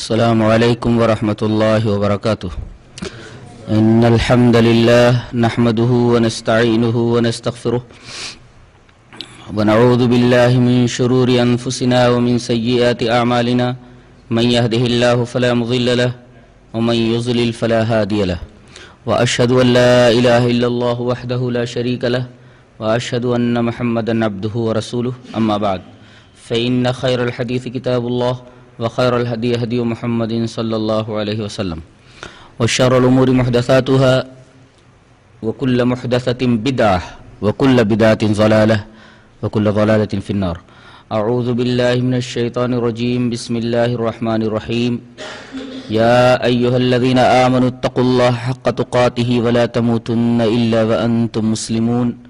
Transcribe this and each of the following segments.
السلام عليكم ورحمة الله وبركاته. إن الحمد لله نحمده ونستعينه ونستغفره ونعوذ بالله من شرور أنفسنا ومن سيئات أعمالنا. من يهده الله فلا مضل له ومن يضلل فلا هادي له. وأشهد أن لا إله إلا الله وحده لا شريك له وأشهد أن محمدا عبده ورسوله. أما بعد، فإن خير الحديث كتاب الله وخير الهدي هدي محمد صلى الله عليه وسلم وشر الأمور محدثاتها وكل محدثة بدعة وكل بدعة ضلالة وكل ضلالة في النار أعوذ بالله من الشيطان الرجيم بسم الله الرحمن الرحيم يا أيها الذين آمنوا اتقوا الله حق تقاته ولا تموتن إلا وأنتم مسلمون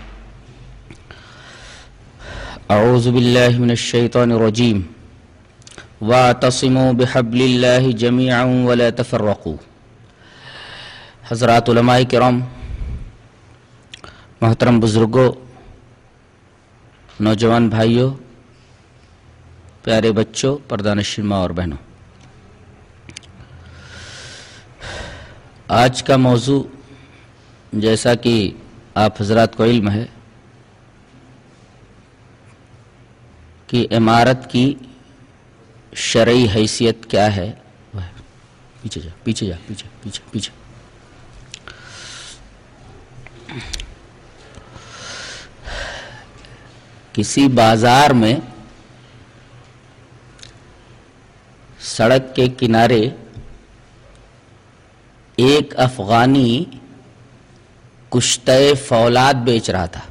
أعوذ بالله من الشيطان الرجيم. واعتصموا بحبل الله جميعا ولا تفرقوا. حضرات علماء کرام، محترم بزرگوں، نوجوان بھائیوں، پیارے بچوں پردانشین ماں اور بہنوں. آج کا موضوع جیسا کہ آپ حضرات کو علم ہے کہ عمارت کی شرعی حیثیت کیا ہے؟ وہ پیچھے جا پیچھے جا، پیچھے پیچھے پیچھے۔ کسی بازار میں سڑک کے کنارے ایک افغانی کشتہ فولاد بیچ رہا تھا۔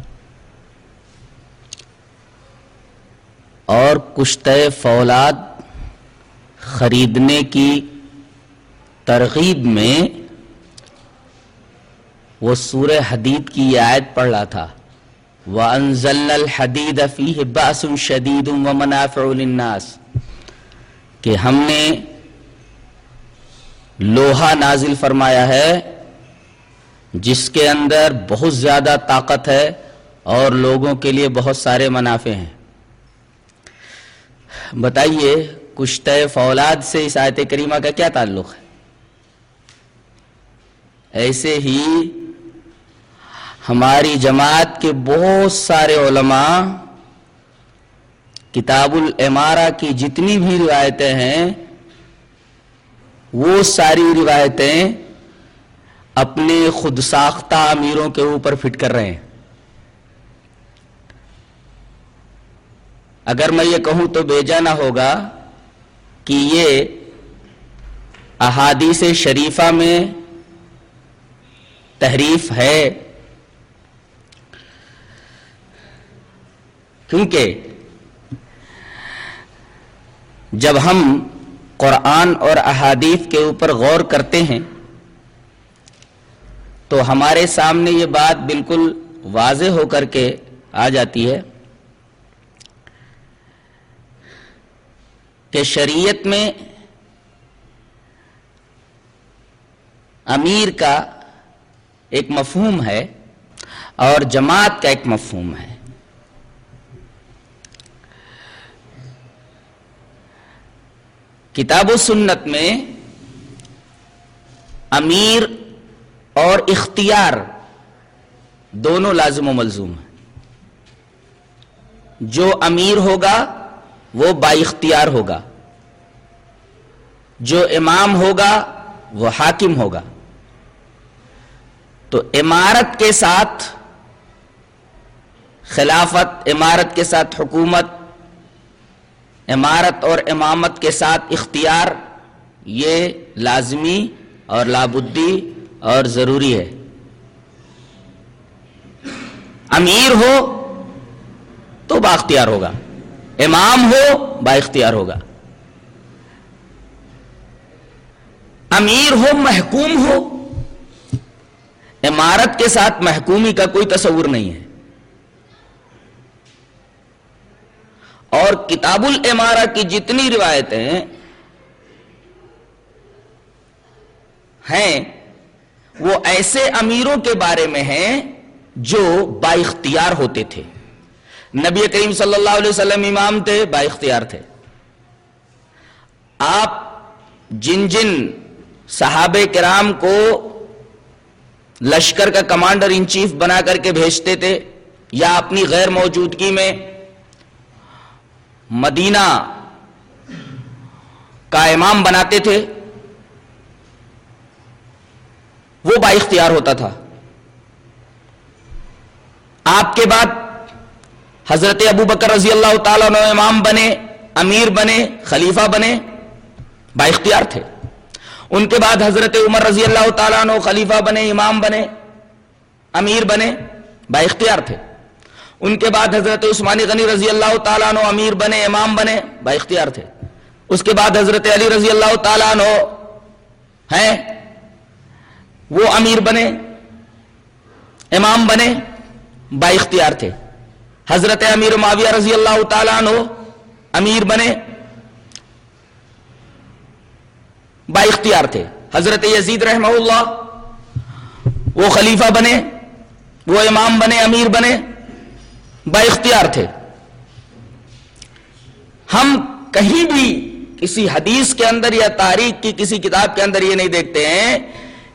اور کشتہ فولاد خریدنے کی ترغیب میں وہ سورہ حدید کی یہ آیت پڑھ رہا تھا۔ وَأَنزَلْنَا الْحَدِيدَ فِيهِ بَأْسٌ شَدِيدٌ وَمَنَافِعُ لِلنَّاسِ۔ کہ ہم نے لوہا نازل فرمایا ہے، جس کے اندر بہت زیادہ طاقت ہے اور لوگوں کے لیے بہت سارے منافع ہیں۔ بتائیے کشتہ فولاد سے اس آیت کریمہ کا کیا تعلق ہے؟ ایسے ہی ہماری جماعت کے بہت سارے علماء کتاب العمارہ کی جتنی بھی روایتیں ہیں، وہ ساری روایتیں اپنے خود ساختہ امیروں کے اوپر فٹ کر رہے ہیں۔ اگر میں یہ کہوں تو بیجا نہ ہوگا کہ یہ احادیث شریفہ میں تحریف ہے۔ کیونکہ جب ہم قرآن اور احادیث کے اوپر غور کرتے ہیں تو ہمارے سامنے یہ بات بالکل واضح ہو کر کے آ جاتی ہے۔ کہ شریعت میں امیر کا ایک مفہوم ہے اور جماعت کا ایک مفہوم ہے۔ کتاب و سنت میں امیر اور اختیار دونوں لازم و ملزوم ہیں۔ جو امیر ہوگا وہ با اختیار ہوگا۔ جو امام ہوگا وہ حاکم ہوگا۔ تو امارت کے ساتھ خلافت امارت کے ساتھ حکومت امارت اور امامت کے ساتھ اختیار، یہ لازمی اور لابدی اور ضروری ہے۔ امیر ہو تو با اختیار ہوگا۔ امام ہو با اختیار ہوگا۔ امیر ہو، محکوم ہو، عمارت کے ساتھ محکومی کا کوئی تصور نہیں ہے۔ اور کتاب العمارہ کی جتنی روایتیں ہیں، وہ ایسے امیروں کے بارے میں ہیں جو با اختیار ہوتے تھے۔ نبی کریم صلی اللہ علیہ وسلم امام تھے، با اختیار تھے۔ آپ جن جن صحابہ کرام کو لشکر کا کمانڈر ان چیف بنا کر کے بھیجتے تھے یا اپنی غیر موجودگی میں مدینہ کا امام بناتے تھے، وہ با اختیار ہوتا تھا۔ آپ کے بعد حضرت ابو بکر رضی اللہ تعالیٰ امام بنے، امیر بنے، خلیفہ بنے، با اختیار تھے۔ ان کے بعد حضرت عمر رضی اللہ تعالیٰ عنہ خلیفہ بنے، امام بنے، امیر بنے، با اختیار تھے۔ ان کے بعد حضرت عثمانی غنی رضی اللہ تعالیٰ عنہ امیر بنے، امام بنے، با اختیار تھے۔ اس کے بعد حضرت علی رضی اللہ تعالیٰ عنہ ہیں، وہ امیر بنے، امام بنے، با اختیار تھے۔ حضرت امیر معاویہ رضی اللہ تعالیٰ عنہ امیر بنے با اختیار تھے۔ حضرت یزید رحمہ اللہ، وہ خلیفہ بنے، وہ امام بنے، امیر بنے، با اختیار تھے۔ ہم کہیں بھی کسی حدیث کے اندر یا تاریخ کی کسی کتاب کے اندر یہ نہیں دیکھتے ہیں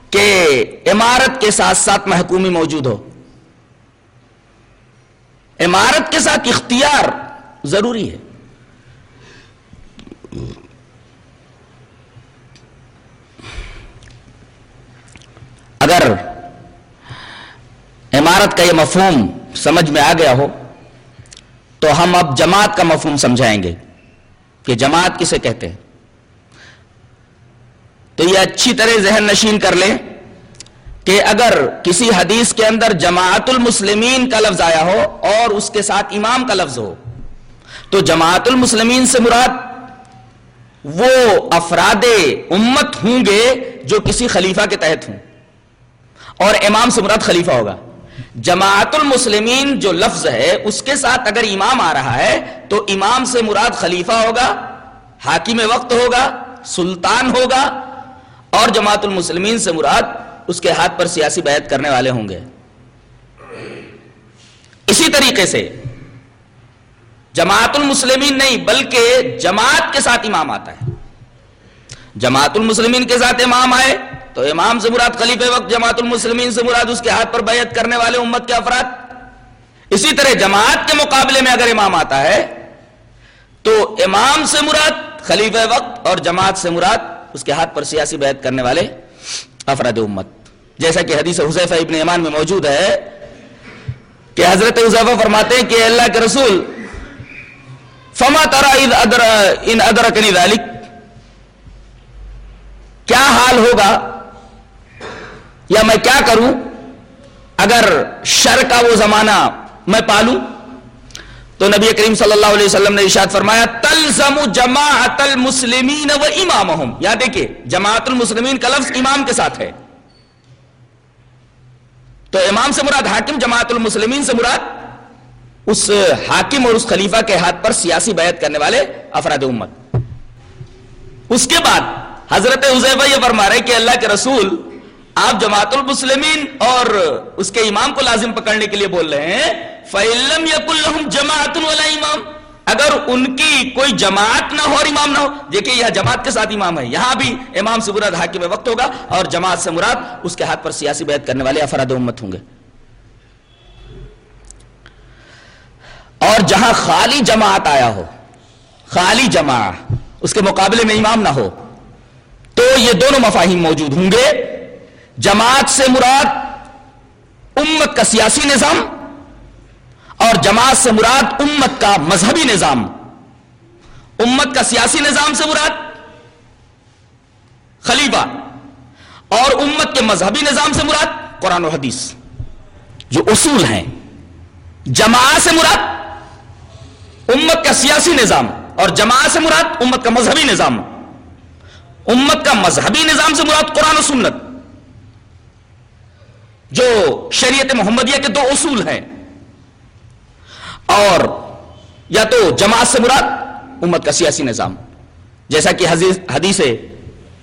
کہ عمارت کے ساتھ ساتھ محکومی موجود ہو۔ عمارت کے ساتھ اختیار ضروری ہے۔ اگر عمارت کا یہ مفہوم سمجھ میں آ گیا ہو، تو ہم اب جماعت کا مفہوم سمجھائیں گے کہ جماعت کسے کہتے ہیں۔ تو یہ اچھی طرح ذہن نشین کر لیں کہ اگر کسی حدیث کے اندر جماعت المسلمین کا لفظ آیا ہو اور اس کے ساتھ امام کا لفظ ہو، تو جماعت المسلمین سے مراد وہ افراد امت ہوں گے جو کسی خلیفہ کے تحت ہوں۔ اور امام سے مراد خلیفہ ہوگا۔ جماعت المسلمین جو لفظ ہے، اس کے ساتھ اگر امام آ رہا ہے، تو امام سے مراد خلیفہ ہوگا، حاکم وقت ہوگا، سلطان ہوگا، اور جماعت المسلمین سے مراد اس کے ہاتھ پر سیاسی بیعت کرنے والے ہوں گے۔ اسی طریقے سے جماعت المسلمین نہیں، بلکہ جماعت کے ساتھ امام آتا ہے۔ جماعت المسلمین کے ساتھ امام آئے تو امام سے مراد خلیف وقت جماعت المسلمین سے مراد اس کے ہاتھ پر بیعت کرنے والے امت کے افراد۔ اسی طرح جماعت کے مقابلے میں اگر امام آتا ہے، تو امام سے مراد خلیف وقت اور جماعت سے مراد اس کے ہاتھ پر سیاسی بیعت کرنے والے افراد امت۔ جیسا کہ حدیث حضیفہ ابن ایمان میں موجود ہے کہ حضرت حضیفہ فرماتے ہیں کہ اللہ کے رسول، فما ترا ان ادرکنی ذالک کیا حال ہوگا؟ یا میں کیا کروں؟ اگر شر کا وہ زمانہ میں پالوں؟ تو نبی کریم صلی اللہ علیہ وسلم نے ارشاد فرمایا، تلزم جماعت المسلمین و امامہم۔ یا دیکھیں جماعت المسلمین کا لفظ امام کے ساتھ ہے۔ تو امام سے مراد حاکم، جماعت المسلمین سے مراد اس حاکم اور اس خلیفہ کے ہاتھ پر سیاسی بیعت کرنے والے افراد امت۔ اس کے بعد حضرت حضیفہ یہ فرما رہے کہ اللہ کے رسول آپ جماعت المسلمین اور اس کے امام کو لازم پکڑنے کے لیے بول رہے ہیں فعلم یقل جماعت والا امام اگر ان کی کوئی جماعت نہ ہو اور امام نہ ہو، دیکھیے یہ جماعت کے ساتھ امام ہے، یہاں بھی امام سے مراد حاکم وقت ہوگا اور جماعت سے مراد اس کے ہاتھ پر سیاسی بیعت کرنے والے افراد امت ہوں گے۔ اور جہاں خالی جماعت آیا ہو، خالی جماعت، اس کے مقابلے میں امام نہ ہو، تو یہ دونوں مفاہیم موجود ہوں گے۔ جماعت سے مراد امت کا سیاسی نظام اور جماعت سے مراد امت کا مذہبی نظام۔ امت کا سیاسی نظام سے مراد خلیفہ اور امت کے مذہبی نظام سے مراد قرآن و حدیث۔ جو اصول ہیں۔ جماعت سے مراد امت کا سیاسی نظام اور جماعت سے مراد امت کا مذہبی نظام۔ امت کا مذہبی نظام سے مراد قرآن و سنت۔ جو شریعت محمدیہ کے دو اصول ہیں۔ اور یا تو جماعت سے مراد امت کا سیاسی نظام، جیسا کہ حدیث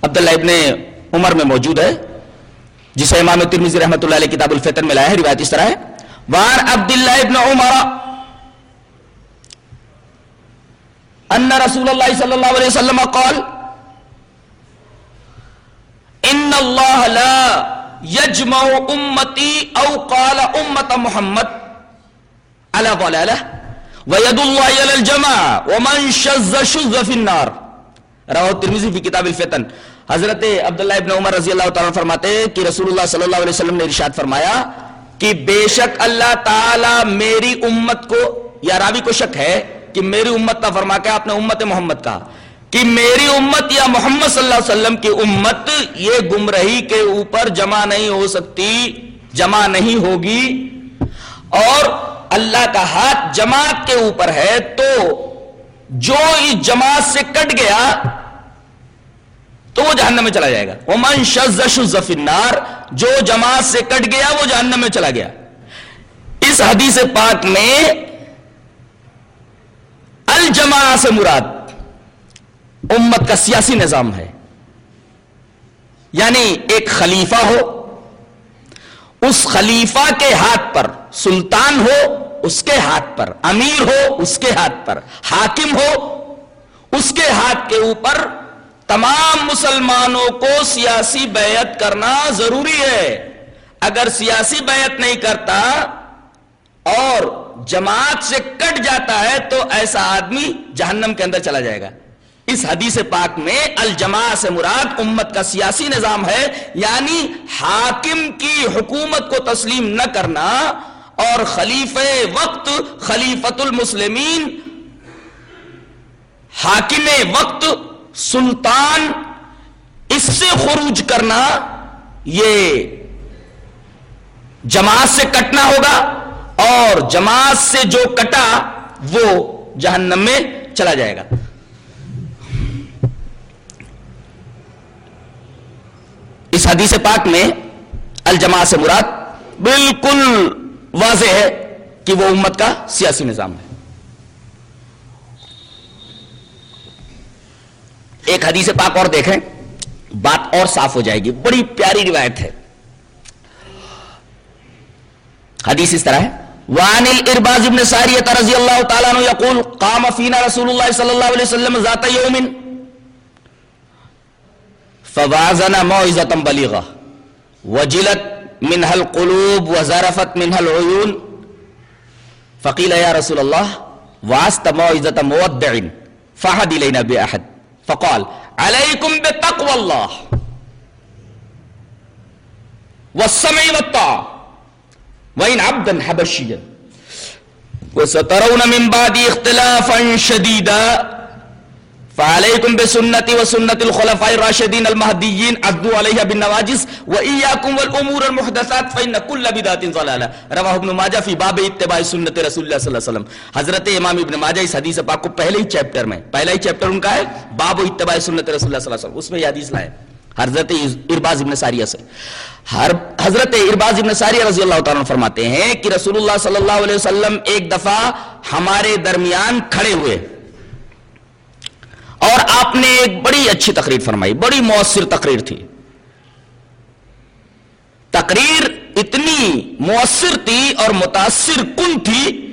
عبداللہ ابن عمر میں موجود ہے، جسے امام ترمیزی رحمت اللہ علیہ کتاب الفطر میں لایا ہے، روایت اس طرح ہے۔ وان عبداللہ ابن عمر ان رسول اللہ صلی اللہ علیہ وسلم قال، ان اللہ لا یجمع امتی او قال امت محمد. علی ضلالہ. وید اللہ علی الجمع ومن شز شز فی النار. رواہ ترمیزی فی کتاب الفتن. حضرت عبداللہ ابن عمر رضی اللہ تعالیٰ فرماتے ہیں کہ رسول اللہ صلی اللہ علیہ وسلم نے ارشاد فرمایا کہ بے شک اللہ تعالی میری امت کو، یا راوی کو شک ہے کہ میری امت کا فرما کے آپ نے امت محمد کا کہ میری امت یا محمد صلی اللہ علیہ وسلم کی امت یہ گمرہی کے اوپر جمع نہیں ہو سکتی، جمع نہیں ہوگی۔ اور اللہ کا ہاتھ جماعت کے اوپر ہے تو جو اس جماعت سے کٹ گیا تو وہ جہنم میں چلا جائے گا۔ ومن شز شز فی النار، جو جماعت سے کٹ گیا وہ جہنم میں چلا گیا۔ اس حدیث پاک میں الجماع سے مراد امت کا سیاسی نظام ہے۔ یعنی ایک خلیفہ ہو، اس خلیفہ کے ہاتھ پر سلطان ہو، اس کے ہاتھ پر امیر ہو، اس کے ہاتھ پر حاکم ہو، اس کے ہاتھ کے اوپر تمام مسلمانوں کو سیاسی بیعت کرنا ضروری ہے۔ اگر سیاسی بیعت نہیں کرتا اور جماعت سے کٹ جاتا ہے تو ایسا آدمی جہنم کے اندر چلا جائے گا۔ اس حدیث پاک میں الجماع سے مراد امت کا سیاسی نظام ہے یعنی حاکم کی حکومت کو تسلیم نہ کرنا اور خلیف وقت خلیفت المسلمین، حاکم وقت سلطان، اس سے خروج کرنا، یہ جماعت سے کٹنا ہوگا اور جماعت سے جو کٹا وہ جہنم میں چلا جائے گا۔ اس حدیث پاک میں الجماعت سے مراد بالکل واضح ہے کہ وہ امت کا سیاسی نظام ہے۔ ایک حدیث پاک اور دیکھیں، بات اور صاف ہو جائے گی۔ بڑی پیاری روایت ہے۔ حدیث اس طرح ہے۔ وعن الارباز ابن ساریت رضی اللہ تعالیٰ عنہ یقول، قام فینا رسول اللہ صلی اللہ علیہ وسلم ذات یوم فوازنا موعظتا بلیغا. وجلت منها القلوب وزرفت منها العيون فقيل يا رسول الله وعست موعظة مودع فحد إلينا بأحد فقال عليكم بتقوى الله والسمع والطاعة وإن عبدا حبشيا وسترون من بعد اختلافا شديدا فعليكم بسنتي وسنة الخلفاء الراشدين المهديين عدوا عليها بالنواجس وإياكم والأمور المحدثات، فإن كل بدعة ضلالة. رواه ابن ماجہ فی باب اتباع سنت رسول اللہ صلی اللہ علیہ وسلم. حضرت امام ابن ماجہ اس حدیث پاک کو پہلے ہی چیپٹر میں پہلا ہی چیپٹر ان کا ہے، باب اتباع سنت رسول اللہ صلی اللہ علیہ وسلم۔ اس میں یہ حدیث لائے۔ حضرت ارباز ابن ساریہ سے۔ حضرت ارباز ابن ساریہ رضی اللہ تعالیٰ فرماتے ہیں کہ رسول اللہ صلی اللہ علیہ وسلم ایک دفعہ ہمارے درمیان کھڑے ہوئے۔ اور آپ نے ایک بڑی اچھی تقریر فرمائی، بڑی مؤثر تقریر تھی۔ تقریر اتنی مؤثر تھی اور متاثر کن تھی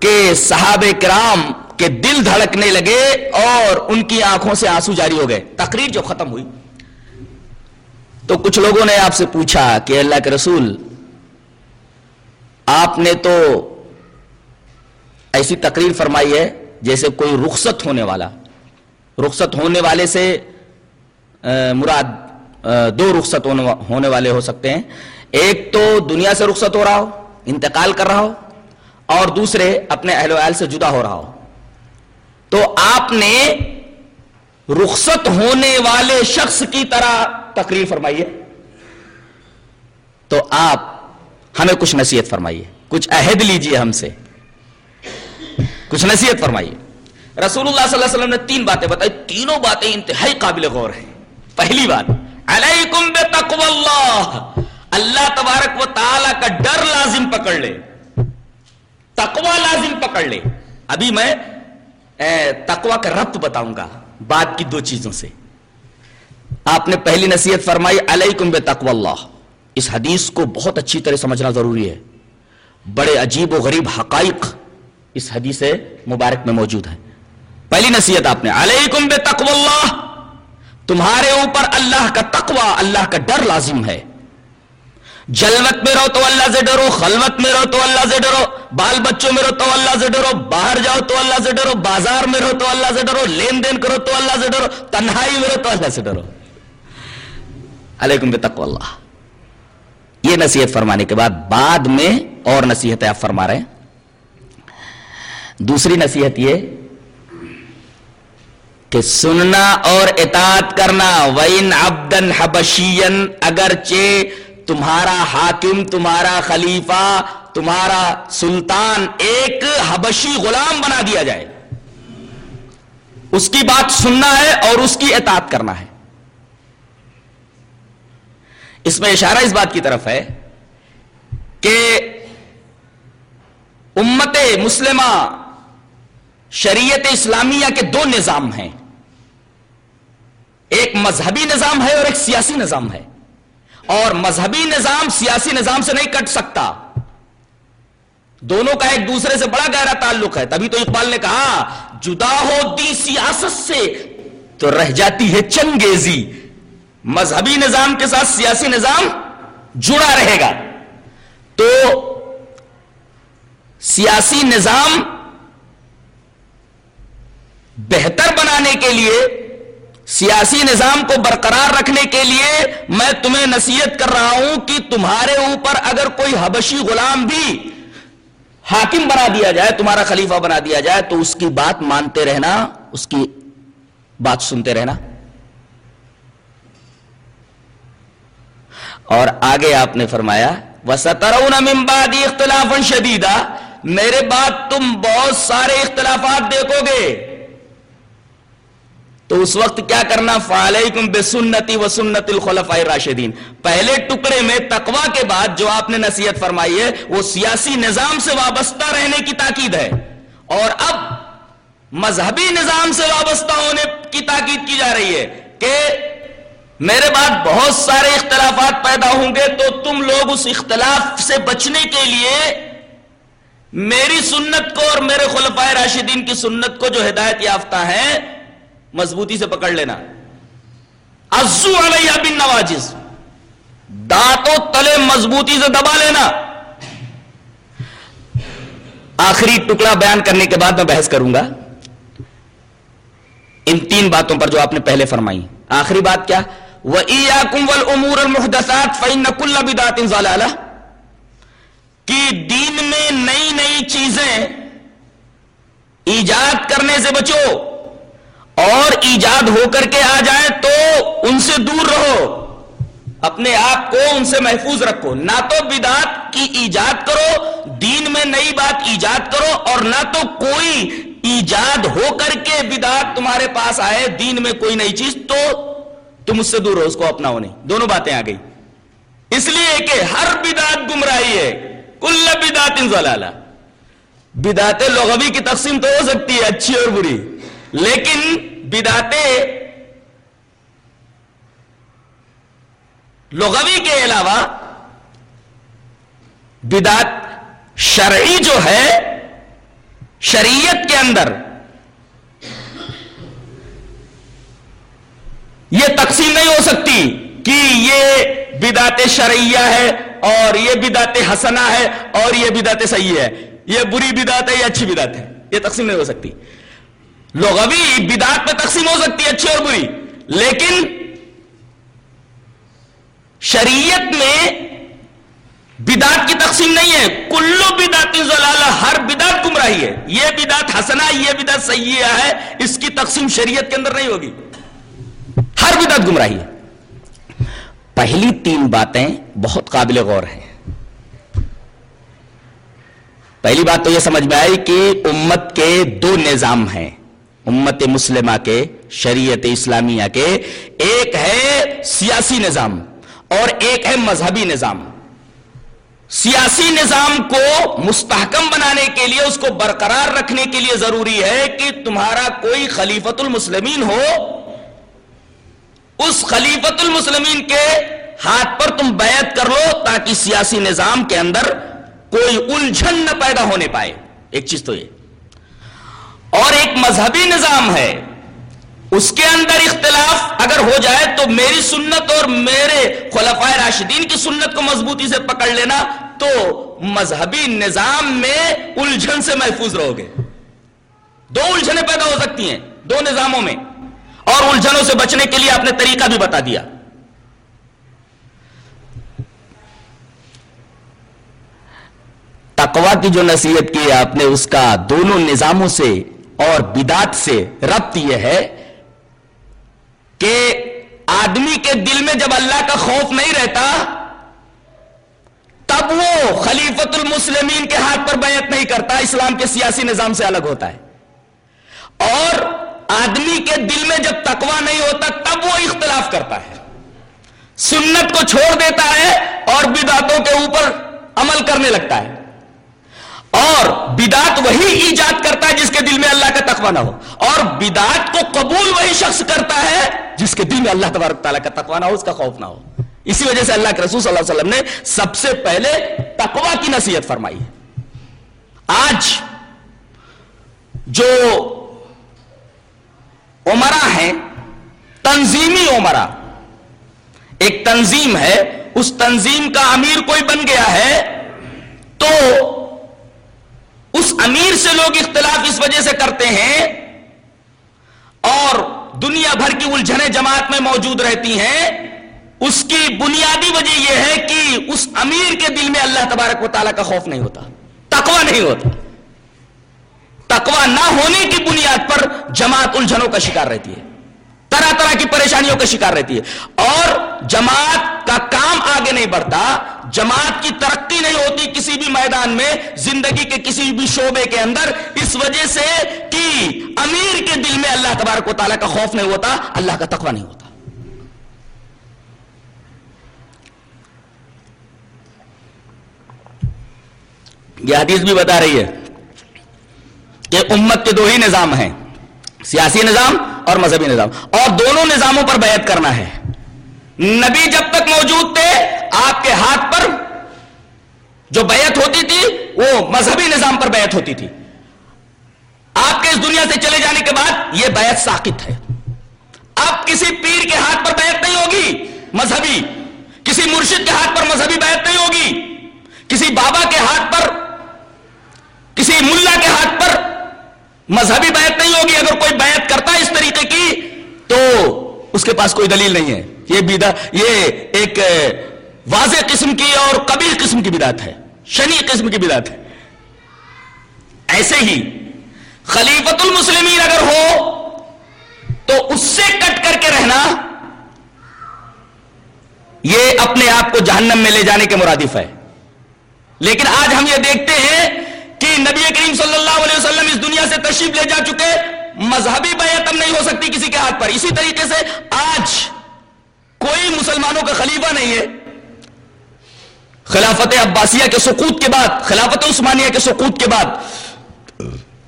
کہ صحابہ کرام کے دل دھڑکنے لگے اور ان کی آنکھوں سے آنسو جاری ہو گئے۔ تقریر جو ختم ہوئی۔ تو کچھ لوگوں نے آپ سے پوچھا کہ اللہ کے رسول، آپ نے تو ایسی تقریر فرمائی ہے جیسے کوئی رخصت ہونے والا۔ رخصت ہونے والے سے مراد دو رخصت ہونے والے ہو سکتے ہیں۔ ایک تو دنیا سے رخصت ہو رہا ہو، انتقال کر رہا ہو، اور دوسرے اپنے اہل ویل سے جدا ہو رہا ہو۔ تو آپ نے رخصت ہونے والے شخص کی طرح تقریر فرمائیے۔ تو آپ ہمیں کچھ نصیحت فرمائیے۔ کچھ عہد لیجیے ہم سے۔ کچھ نصیحت فرمائیے۔ رسول اللہ صلی اللہ علیہ وسلم نے تین باتیں بتائی، تینوں باتیں انتہائی قابل غور ہیں۔ پہلی بات، علیکم بے اللہ اللہ تبارک و تعالی کا ڈر لازم پکڑ لے۔ تقوا لازم پکڑ لے۔ ابھی میں تقوا کا ربط بتاؤں گا بات کی دو چیزوں سے۔ آپ نے پہلی نصیحت فرمائی، علیکم بے اللہ۔ اس حدیث کو بہت اچھی طرح سمجھنا ضروری ہے۔ بڑے عجیب و غریب حقائق اس حدیث مبارک میں موجود ہے پہلی نصیحت آپ نے، علیکم بے اللہ، تمہارے اوپر اللہ کا تقوی، اللہ کا ڈر لازم ہے۔ جلوت میں رہو تو اللہ سے ڈرو، خلوت میں رہو تو اللہ سے ڈرو، بال بچوں میں رہو تو اللہ سے ڈرو، باہر جاؤ تو اللہ سے ڈرو، بازار میں رہو تو اللہ سے ڈرو، لین دین کرو تو اللہ سے ڈرو، تنہائی میں رہو تو اللہ سے ڈرو۔ علیکم بتقو اللہ۔ یہ نصیحت فرمانے کے بعد بعد میں اور نصیحت آپ فرما رہے ہیں۔ دوسری نصیحت یہ کہ سننا اور اطاعت کرنا وین ابدن حبشین اگرچہ تمہارا حاکم، تمہارا خلیفہ، تمہارا سلطان ایک حبشی غلام بنا دیا جائے۔ اس کی بات سننا ہے اور اس کی اطاعت کرنا ہے۔ اس میں اشارہ اس بات کی طرف ہے کہ امت مسلمہ شریعت اسلامیہ کے دو نظام ہیں۔ ایک مذہبی نظام ہے اور ایک سیاسی نظام ہے۔ اور مذہبی نظام سیاسی نظام سے نہیں کٹ سکتا۔ دونوں کا ایک دوسرے سے بڑا گہرا تعلق ہے۔ تبھی تو اقبال نے کہا، جدا ہو دی سیاست سے تو رہ جاتی ہے چنگیزی۔ مذہبی نظام کے ساتھ سیاسی نظام جڑا رہے گا۔ تو سیاسی نظام بہتر بنانے کے لیے سیاسی نظام کو برقرار رکھنے کے لیے میں تمہیں نصیحت کر رہا ہوں کہ تمہارے اوپر اگر کوئی حبشی غلام بھی حاکم بنا دیا جائے، تمہارا خلیفہ بنا دیا جائے، تو اس کی بات مانتے رہنا، اس کی بات سنتے رہنا۔ اور آگے آپ نے فرمایا وہ اختلاف شدیدہ میرے بعد تم بہت سارے اختلافات دیکھو گے۔ تو اس وقت کیا کرنا؟ فعلیکم بسنتی و سنت الخلفاء راشدین پہلے ٹکڑے میں تقوا کے بعد جو آپ نے نصیحت فرمائی ہے، وہ سیاسی نظام سے وابستہ رہنے کی تاکید ہے۔ اور اب مذہبی نظام سے وابستہ ہونے کی تاکید کی جا رہی ہے کہ میرے بعد بہت سارے اختلافات پیدا ہوں گے، تو تم لوگ اس اختلاف سے بچنے کے لیے میری سنت کو اور میرے خلفائے راشدین کی سنت کو جو ہدایت یافتہ ہیں مضبوطی سے پکڑ لینا۔ ازو علیہ بن نواجز دانتوں تلے مضبوطی سے دبا لینا۔ آخری ٹکڑا بیان کرنے کے بعد میں بحث کروں گا۔ ان تین باتوں پر جو آپ نے پہلے فرمائی۔ آخری بات کیا؟ وَإِيَاكُمْ وَالْأُمُورَ الْمُحْدَثَاتِ فَإِنَّ كُلَّ بِدَاتٍ ضَلَالَةٍ۔ کہ دین میں نئی نئی چیزیں ایجاد کرنے سے بچو۔ اور ایجاد ہو کر کے آ جائے تو ان سے دور رہو۔ اپنے آپ کو ان سے محفوظ رکھو۔ نہ تو بدات کی ایجاد کرو، دین میں نئی بات ایجاد کرو اور نہ تو کوئی ایجاد ہو کر کے بدات تمہارے پاس آئے، دین میں کوئی نئی چیز تو تم اس سے دور ہو اس کو اپنا ہونے دونوں باتیں آ گئی۔ اس لیے کہ ہر بدات گمراہی ہے۔ کل بدات انزلالہ بدات لغوی کی تقسیم تو ہو سکتی ہے، اچھی اور بری۔ لیکن بداتے لغوی کے علاوہ بدات شرعی جو ہے، شریعت کے اندر یہ تقسیم نہیں ہو سکتی کہ یہ بدات شرعیہ ہے اور یہ بدات حسنہ ہے اور یہ بدات صحیح ہے۔ یہ بری بدات ہے یہ اچھی بدات ہے، یہ تقسیم نہیں ہو سکتی۔ لغوی بدات میں تقسیم ہو سکتی ہے، اچھی اور بری۔ لیکن شریعت میں بدات کی تقسیم نہیں ہے۔ کلو بدات زلالہ، ہر بدات گمراہی ہے۔ یہ بدات حسنا یہ بدات سیاح ہے۔ اس کی تقسیم شریعت کے اندر نہیں ہوگی۔ ہر بدات گمراہی ہے۔ پہلی تین باتیں بہت قابل غور ہیں۔ پہلی بات تو یہ سمجھ میں آئی کہ امت کے دو نظام ہیں۔ امت مسلمہ کے، شریعت اسلامیہ کے ایک ہے سیاسی نظام اور ایک ہے مذہبی نظام۔ سیاسی نظام کو مستحکم بنانے کے لیے، اس کو برقرار رکھنے کے لیے ضروری ہے کہ تمہارا کوئی خلیفت المسلمین ہو۔ اس خلیفت المسلمین کے ہاتھ پر تم بیعت کر لو تاکہ سیاسی نظام کے اندر کوئی الجھن نہ پیدا ہونے پائے۔ ایک چیز تو یہ۔ اور ایک مذہبی نظام ہے۔ اس کے اندر اختلاف اگر ہو جائے تو میری سنت اور میرے خلفائے راشدین کی سنت کو مضبوطی سے پکڑ لینا تو مذہبی نظام میں الجھن سے محفوظ رہو گے۔ دو الجھنیں پیدا ہو سکتی ہیں دو نظاموں میں۔ اور الجھنوں سے بچنے کے لیے آپ نے طریقہ بھی بتا دیا۔ تقوا کی جو نصیحت کی آپ نے، اس کا دونوں نظاموں سے اور بدات سے ربط یہ ہے کہ آدمی کے دل میں جب اللہ کا خوف نہیں رہتا، تب وہ خلیفت المسلمین کے ہاتھ پر بیعت نہیں کرتا، اسلام کے سیاسی نظام سے الگ ہوتا ہے۔ اور آدمی کے دل میں جب تقوا نہیں ہوتا، تب وہ اختلاف کرتا ہے۔ سنت کو چھوڑ دیتا ہے اور بداتوں کے اوپر عمل کرنے لگتا ہے۔ اور بدات وہی ایجاد کرتا ہے جس کے دل میں اللہ کا تقوی نہ ہو۔ اور بدات کو قبول وہی شخص کرتا ہے جس کے دل میں اللہ تبارک تعالیٰ کا تقوی نہ ہو، اس کا خوف نہ ہو۔ اسی وجہ سے اللہ کے رسول صلی اللہ علیہ وسلم نے سب سے پہلے تقوی کی نصیحت فرمائی ہے۔ آج جو عمرہ ہیں، تنظیمی عمرہ، ایک تنظیم ہے، اس تنظیم کا امیر کوئی بن گیا ہے تو اس امیر سے لوگ اختلاف اس وجہ سے کرتے ہیں اور دنیا بھر کی الجھنیں جماعت میں موجود رہتی ہیں، اس کی بنیادی وجہ یہ ہے کہ اس امیر کے دل میں اللہ تبارک و تعالیٰ کا خوف نہیں ہوتا، تقوی نہیں ہوتا۔ تقوی نہ ہونے کی بنیاد پر جماعت الجھنوں کا شکار رہتی ہے، طرح طرح کی پریشانیوں کا شکار رہتی ہے۔ اور جماعت کا کام آگے نہیں بڑھتا جماعت کی ترقی نہیں ہوتی کسی بھی میدان میں، زندگی کے کسی بھی شعبے کے اندر، اس وجہ سے کہ امیر کے دل میں اللہ تبارک و تعالیٰ کا خوف نہیں ہوتا، اللہ کا تقوی نہیں ہوتا۔ یہ حدیث بھی بتا رہی ہے کہ امت کے دو ہی نظام ہیں، سیاسی نظام اور مذہبی نظام۔ اور دونوں نظاموں پر بیعت کرنا ہے۔ نبی جب تک موجود تھے آپ کے ہاتھ پر جو بیعت ہوتی تھی، وہ مذہبی نظام پر بیعت ہوتی تھی۔ آپ کے اس دنیا سے چلے جانے کے بعد یہ بیعت ساکت ہے۔ اب کسی پیر کے ہاتھ پر بیعت نہیں ہوگی، مذہبی۔ کسی مرشد کے ہاتھ پر مذہبی بیعت نہیں ہوگی۔ کسی بابا کے ہاتھ پر، کسی ملا کے ہاتھ پر مذہبی بیعت نہیں ہوگی۔ اگر کوئی بیعت کرتا ہے اس طریقے کی، تو اس کے پاس کوئی دلیل نہیں ہے۔ یہ بیدا یہ ایک واضح قسم کی اور قبیل قسم کی بدات ہے، شنی قسم کی بدات ہے۔ ایسے ہی خلیفت المسلمین اگر ہو، تو اس سے کٹ کر کے رہنا یہ اپنے آپ کو جہنم میں لے جانے کے مرادف ہے۔ لیکن آج ہم یہ دیکھتے ہیں کہ نبی کریم صلی اللہ علیہ وسلم اس دنیا سے تشریف لے جا چکے، مذہبی بیعت اب نہیں ہو سکتی کسی کے ہاتھ پر۔ اسی طریقے سے آج کوئی مسلمانوں کا خلیفہ نہیں ہے۔ خلافت عباسیہ کے سقوط کے بعد، خلافت عثمانیہ کے سقوط کے بعد۔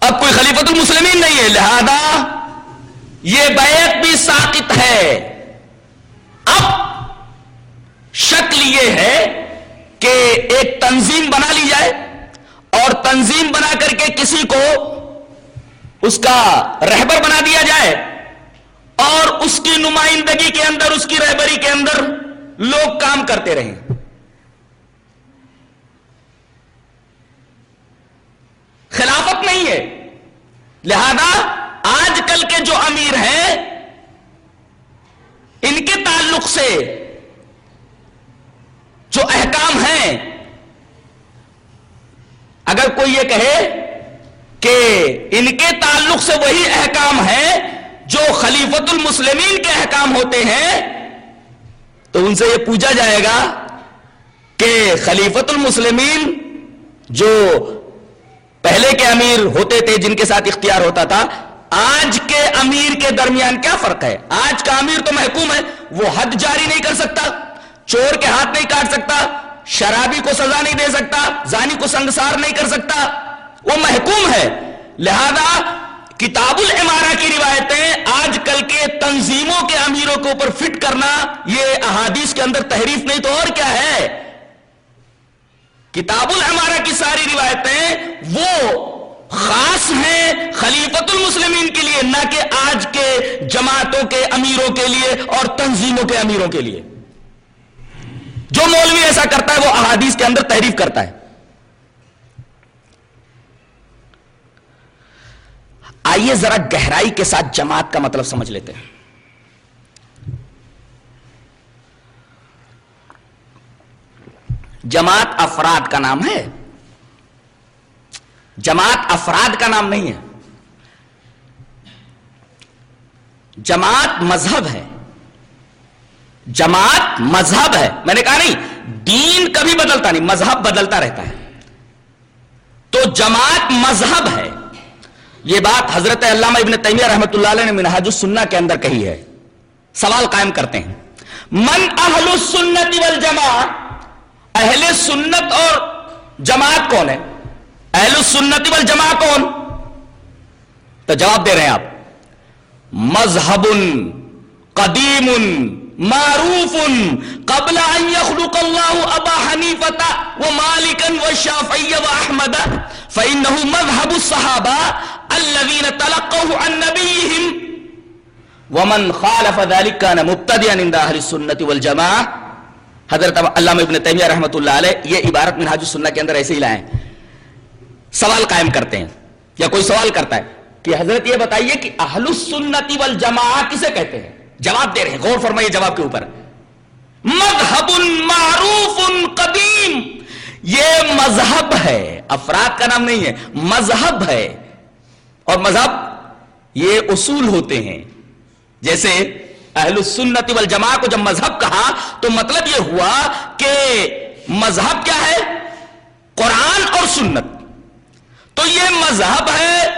اب کوئی خلیفت المسلمین نہیں ہے، لہذا یہ بیعت بھی ساقت ہے۔ اب شکل یہ ہے کہ ایک تنظیم بنا لی جائے اور تنظیم بنا کر کے کسی کو اس کا رہبر بنا دیا جائے اور اس کی نمائندگی کے اندر، اس کی رہبری کے اندر لوگ کام کرتے رہیں۔ خلافت نہیں ہے۔ لہذا آج کل کے جو امیر ہیں، ان کے تعلق سے جو احکام ہیں، اگر کوئی یہ کہے کہ ان کے تعلق سے وہی احکام ہے جو خلیفت المسلمین کے احکام ہوتے ہیں، تو ان سے یہ پوچھا جائے گا کہ خلیفت المسلمین جو پہلے کے امیر ہوتے تھے جن کے ساتھ اختیار ہوتا تھا، آج کے امیر کے درمیان کیا فرق ہے؟ آج کا امیر تو محکوم ہے، وہ حد جاری نہیں کر سکتا، چور کے ہاتھ نہیں کاٹ سکتا، شرابی کو سزا نہیں دے سکتا، زانی کو سنگسار نہیں کر سکتا، وہ محکوم ہے۔ لہذا کتاب العمارہ کی روایتیں آج کل کے تنظیموں کے امیروں کے اوپر فٹ کرنا، یہ احادیث کے اندر تحریف نہیں تو اور کیا ہے؟ کتاب العمارہ کی ساری روایتیں وہ خاص ہیں خلیفت المسلمین کے لیے، نہ کہ آج کے جماعتوں کے امیروں کے لیے اور تنظیموں کے امیروں کے لیے۔ جو مولوی ایسا کرتا ہے، وہ احادیث کے اندر تحریف کرتا ہے۔ آئیے ذرا گہرائی کے ساتھ جماعت کا مطلب سمجھ لیتے ہیں۔ جماعت افراد کا نام ہے۔ جماعت افراد کا نام نہیں ہے۔ جماعت مذہب ہے۔ جماعت مذہب ہے۔ میں نے کہا نہیں، دین کبھی بدلتا نہیں، مذہب بدلتا رہتا ہے۔ تو جماعت مذہب ہے۔ یہ بات حضرت علامہ ابن تیمیہ رحمت اللہ علیہ نے منہاج السنہ کے اندر کہی ہے۔ سوال قائم کرتے ہیں۔ من اہل السنت والجماعت اہل سنت اور جماعت کون ہے؟ اہل السنت والجماعت کون؟ تو جواب دے رہے ہیں آپ۔ مذہب قدیم معروف قبل ان يخلق الله ابا حنیفتا ومالکا وشافعی واحمد فإنه مذهب الصحابہ الذين تلقوه عن نبيهم ومن خالف ذلك كان مبتدئا عند اهل السنه والجماعه حضرت علامہ ابن تیمیہ رحمۃ اللہ علیہ یہ عبارت منہاج السنہ کے اندر ایسے ہی لائے سوال قائم کرتے ہیں یا کوئی سوال کرتا ہے کہ حضرت یہ بتائیے کہ اہل السنت والجماعہ کسے کہتے ہیں؟ جواب دے رہے ہیں، غور فرمائیے جواب کے اوپر۔ مذہب معروف قدیم۔ یہ مذہب ہے، افراد کا نام نہیں ہے، مذہب ہے۔ اور مذہب یہ اصول ہوتے ہیں۔ جیسے اہل السنت والجماع کو جب مذہب کہا تو مطلب یہ ہوا کہ مذہب کیا ہے؟ قرآن اور سنت۔ تو یہ مذہب ہے،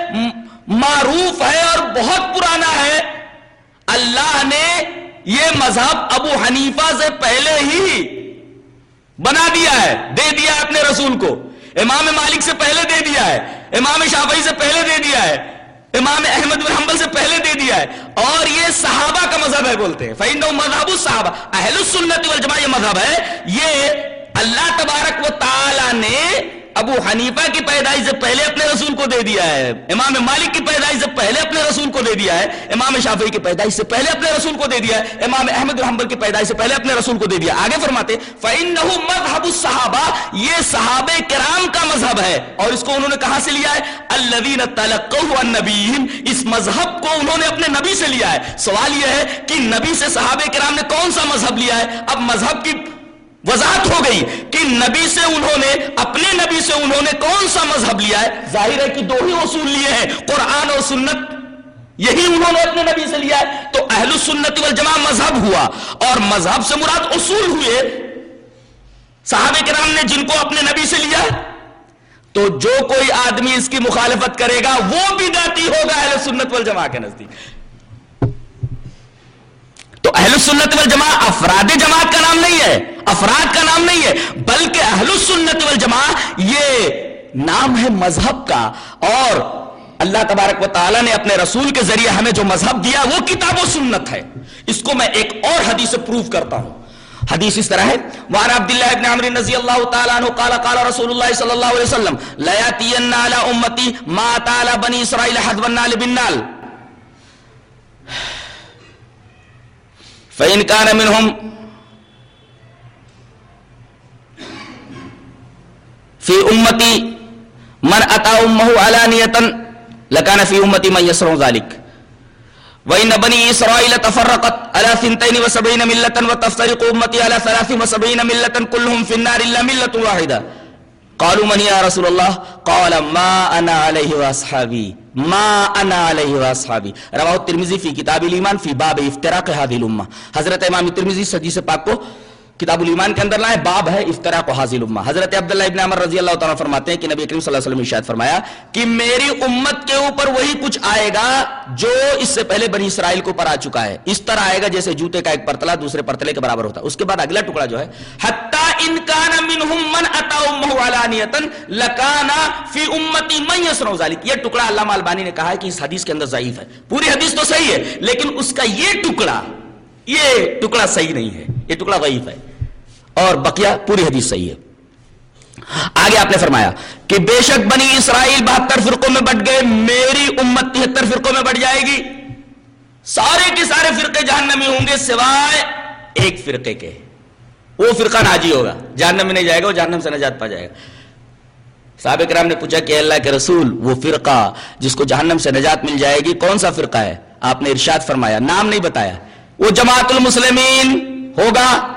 معروف ہے اور بہت پرانا ہے۔ اللہ نے یہ مذہب ابو حنیفہ سے پہلے ہی بنا دیا ہے، دے دیا اپنے رسول کو۔ امام مالک سے پہلے دے دیا ہے، امام شافعی سے پہلے دے دیا ہے۔ امام احمد بن حنبل سے پہلے دے دیا ہے۔ اور یہ صحابہ کا مذہب ہے بولتے ہیں۔ فَإِنَّهُ مذہب الصحابہ اہل السنت والجماع یہ مذہب ہے۔ یہ اللہ تبارک و تعالی نے ابو حنیفہ کی پیدائش سے پہلے اپنے رسول کو دے دیا ہے، امام مالک کی پیدائش سے پہلے اپنے رسول کو دے دیا ہے، امام شافعی کی پیدائش سے پہلے اپنے رسول کو دے دیا ہے، امام احمد الحمبل کی پیدائش سے پہلے اپنے رسول کو دے دیا آگے فرماتے، فَإِنَّهُ مذہب الصحابہ یہ صحابہ کرام کا مذہب ہے۔ اور اس کو انہوں نے کہاں سے لیا ہے؟ الَّذِينَ تَلَقَّوْهُ النَّبِيِّهِمْ اس مذہب کو انہوں نے اپنے نبی سے لیا ہے۔ سوال یہ ہے کہ نبی سے صحابہ کرام نے کون سا مذہب لیا ہے؟ اب مذہب کی وضاحت ہو گئی کہ نبی سے انہوں نے، اپنے نبی سے انہوں نے کون سا مذہب لیا ہے؟ ظاہر ہے کہ دو ہی اصول لیے ہیں، قرآن اور سنت۔ یہی انہوں نے اپنے نبی سے لیا ہے۔ تو اہل السنت والجماع مذہب ہوا اور مذہب سے مراد اصول ہوئے۔ صحابہ کرام نے جن کو اپنے نبی سے لیا، تو جو کوئی آدمی اس کی مخالفت کرے گا، وہ بھی داتی ہوگا اہل سنت والجماع کے نزدیک۔ تو اہل سنت والجماع افراد جماعت کا نام نہیں ہے۔ افراد کا نام نہیں ہے، بلکہ اہل سنت والجماع یہ نام ہے مذہب کا۔ اور اللہ تبارک و تعالیٰ نے اپنے رسول کے ذریعے ہمیں جو مذہب دیا، وہ کتاب و سنت ہے۔ اس کو میں ایک اور حدیث سے پروف کرتا ہوں۔ حدیث اس طرح ہے، وعن عبداللہ ابن عمر رضی اللہ تعالیٰ عنہ قال قال رسول اللہ صلی اللہ علیہ وسلم، لا لیاتین علی امتی ما تعالی بنی اسرائیل حد والنال بالنال. فإن كان منهم في أمتي من أتى أمه علانية لكان في أمتي من يسر ذلك. وإن بني إسرائيل تفرقت على ثنتين وسبعين ملة وتفترق أمتي على ثلاث وسبعين ملة كلهم في النار إلا ملة واحدة. قالوا من يا رسول الله؟ قال ما أنا عليه وأصحابي. ما انا علیہ واصحابی رواہ ترمیزی فی کتاب الایمان فی باب افتراق هذه الامه حضرت امام ترمیزی حدیث پاک کو کتاب الایمان کے اندر لائے، باب ہے افطرا کو حاضل امہ حضرت عبداللہ ابن عمر رضی اللہ تعالیٰ فرماتے ہیں کہ نبی کریم صلی اللہ علیہ وسلم اشارت فرمایا کہ میری امت کے اوپر وہی کچھ آئے گا جو اس سے پہلے بنی اسرائیل کے اوپر آ چکا ہے۔ اس طرح آئے گا جیسے جوتے کا ایک پرتلا دوسرے پرتلے کے برابر ہوتا ہے۔ اس کے بعد اگلا ٹکڑا جو ہے، حتی ان کان منہم من اتا امہ علانیتا لکانا فی امتی من یسنو ذالک یہ ٹکڑا علامہ البانی نے کہا ہے کہ اس حدیث کے اندر ضعیف ہے۔ پوری حدیث تو صحیح ہے، لیکن اس کا یہ ٹکڑا یہ ٹکڑا صحیح نہیں ہے۔ یہ ٹکڑا ضعیف ہے۔ اور بقیہ پوری حدیث صحیح ہے۔ آگے آپ نے فرمایا کہ بے شک بنی اسرائیل بہتر فرقوں میں بٹ گئے، میری امت تہتر فرقوں میں بٹ جائے گی۔ سارے کے سارے فرقے جہنمی ہوں گے سوائے ایک فرقے کے۔ وہ فرقہ ناجی ہوگا۔ جہنم میں نہیں جائے گا، وہ جہنم سے نجات پا جائے گا۔ صحابہ کرام نے پوچھا کہ اللہ کے رسول، وہ فرقہ جس کو جہنم سے نجات مل جائے گی، کون سا فرقہ ہے؟ آپ نے ارشاد فرمایا، نام نہیں بتایا۔ وہ جماعت المسلمین۔ ہوگا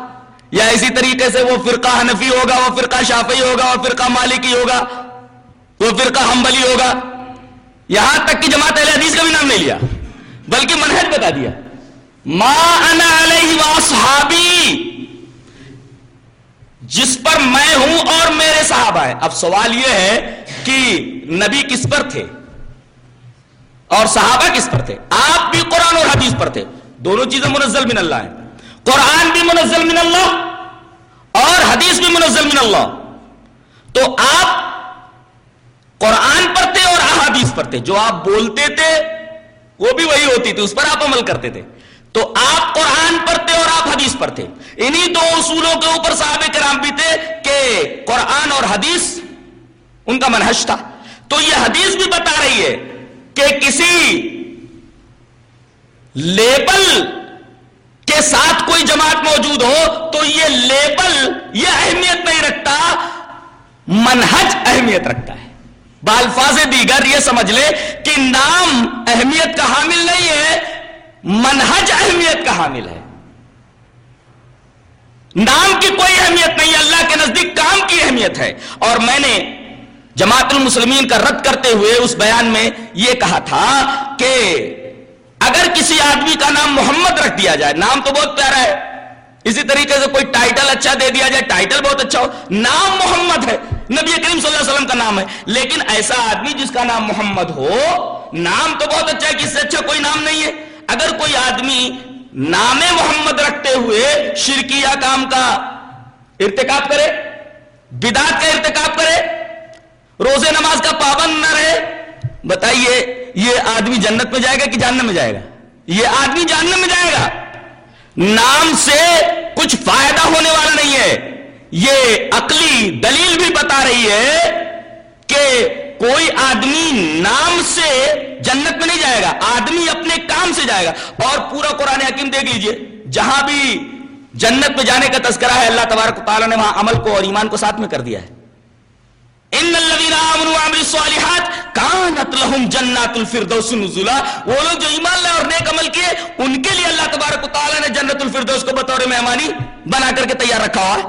یا اسی طریقے سے وہ فرقہ حنفی ہوگا، وہ فرقہ شافی ہوگا، وہ فرقہ مالکی ہوگا، وہ فرقہ حنبلی ہوگا۔ یہاں تک کہ جماعت اہل حدیث کا بھی نام نہیں لیا، بلکہ منہج بتا دیا۔ ما انا علیہ واصحابی جس پر میں ہوں اور میرے صحابہ ہیں۔ اب سوال یہ ہے کہ نبی کس پر تھے؟ اور صحابہ کس پر تھے؟ آپ بھی قرآن اور حدیث پر تھے۔ دونوں چیزیں منزل من اللہ ہیں۔ قرآن بھی منزل من اللہ اور حدیث بھی منزل من اللہ۔ تو آپ قرآن پر تھے اور احادیث پر تھے جو آپ بولتے تھے، وہ بھی وہی ہوتی تھی، اس پر آپ عمل کرتے تھے۔ تو آپ قرآن پر تھے اور آپ حدیث پر تھے انہی دو اصولوں کے اوپر صحابہ کرام بھی تھے کہ قرآن اور حدیث ان کا منحج تھا۔ تو یہ حدیث بھی بتا رہی ہے کہ کسی لیبل کے ساتھ کوئی جماعت موجود ہو تو یہ لیبل یہ اہمیت نہیں رکھتا، منہج اہمیت رکھتا ہے۔ بالفاظ دیگر یہ سمجھ لے کہ نام اہمیت کا حامل نہیں ہے، منہج اہمیت کا حامل ہے۔ نام کی کوئی اہمیت نہیں، اللہ کے نزدیک کام کی اہمیت ہے۔ اور میں نے جماعت المسلمین کا رد کرتے ہوئے اس بیان میں یہ کہا تھا کہ اگر کسی آدمی کا نام محمد رکھ دیا جائے، نام تو بہت پیارا ہے، اسی طریقے سے کوئی ٹائٹل اچھا دے دیا جائے ٹائٹل بہت اچھا ہو، نام محمد ہے، نبی کریم صلی اللہ علیہ وسلم کا نام ہے، لیکن ایسا آدمی جس کا نام محمد ہو، نام تو بہت اچھا ہے، کس سے اچھا کوئی نام نہیں ہے۔ اگر کوئی آدمی نام محمد رکھتے ہوئے شرکیہ کام کا ارتکاب کرے بدات کا ارتکاب کرے، روزے نماز کا پابند نہ رہے بتائیے، یہ آدمی جنت میں جائے گا کہ جاننے میں جائے گا؟ یہ آدمی جاننے میں جائے گا۔ نام سے کچھ فائدہ ہونے والا نہیں ہے۔ یہ عقلی دلیل بھی بتا رہی ہے کہ کوئی آدمی نام سے جنت میں نہیں جائے گا، آدمی اپنے کام سے جائے گا۔ اور پورا قرآن حکیم دیکھ لیجیے، جہاں بھی جنت میں جانے کا تذکرہ ہے، اللہ تبارک تعالیٰ نے وہاں عمل کو اور ایمان کو ساتھ میں کر دیا ہے۔ ان الذين امنوا وعملوا الصالحات كانت لهم جنات الفردوس نزلا۔ وہ لوگ جو ایمان لائے اور نیک عمل کیے، ان کے لیے اللہ تبارک و تعالی نے جنت الفردوس کو بطور مہمانی بنا کر کے تیار رکھا ہوا ہے۔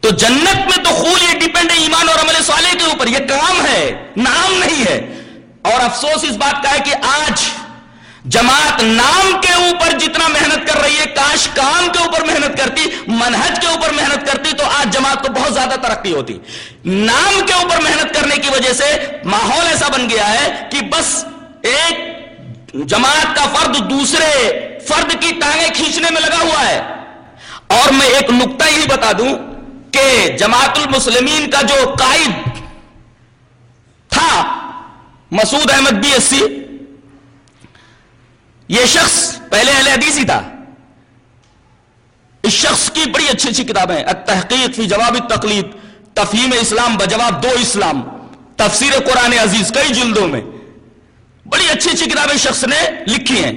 تو جنت میں تو خول یہ ڈیپینڈ ہے ایمان اور عمل صالح کے اوپر، یہ کام ہے، نام نہیں ہے۔ اور افسوس اس بات کا ہے کہ آج جماعت نام کے اوپر جتنا محنت کر رہی ہے، کاش کام کے اوپر محنت کرتی، منہج کے اوپر محنت کرتی، تو آج جماعت کو بہت زیادہ ترقی ہوتی۔ نام کے اوپر محنت کرنے کی وجہ سے ماحول ایسا بن گیا ہے کہ بس ایک جماعت کا فرد دوسرے فرد کی ٹانگیں کھینچنے میں لگا ہوا ہے۔ اور میں ایک نقطہ یہی بتا دوں کہ جماعت المسلمین کا جو قائد تھا، Masood Ahmed B S C یہ شخص پہلے اہل حدیث ہی تھا۔ اس شخص کی بڑی اچھی اچھی کتابیں التحقیق فی جواب تقلید تفہیم اسلام بجواب دو اسلام، تفسیر قرآن عزیز کئی جلدوں میں۔ بڑی اچھی اچھی کتابیں شخص نے لکھی ہیں۔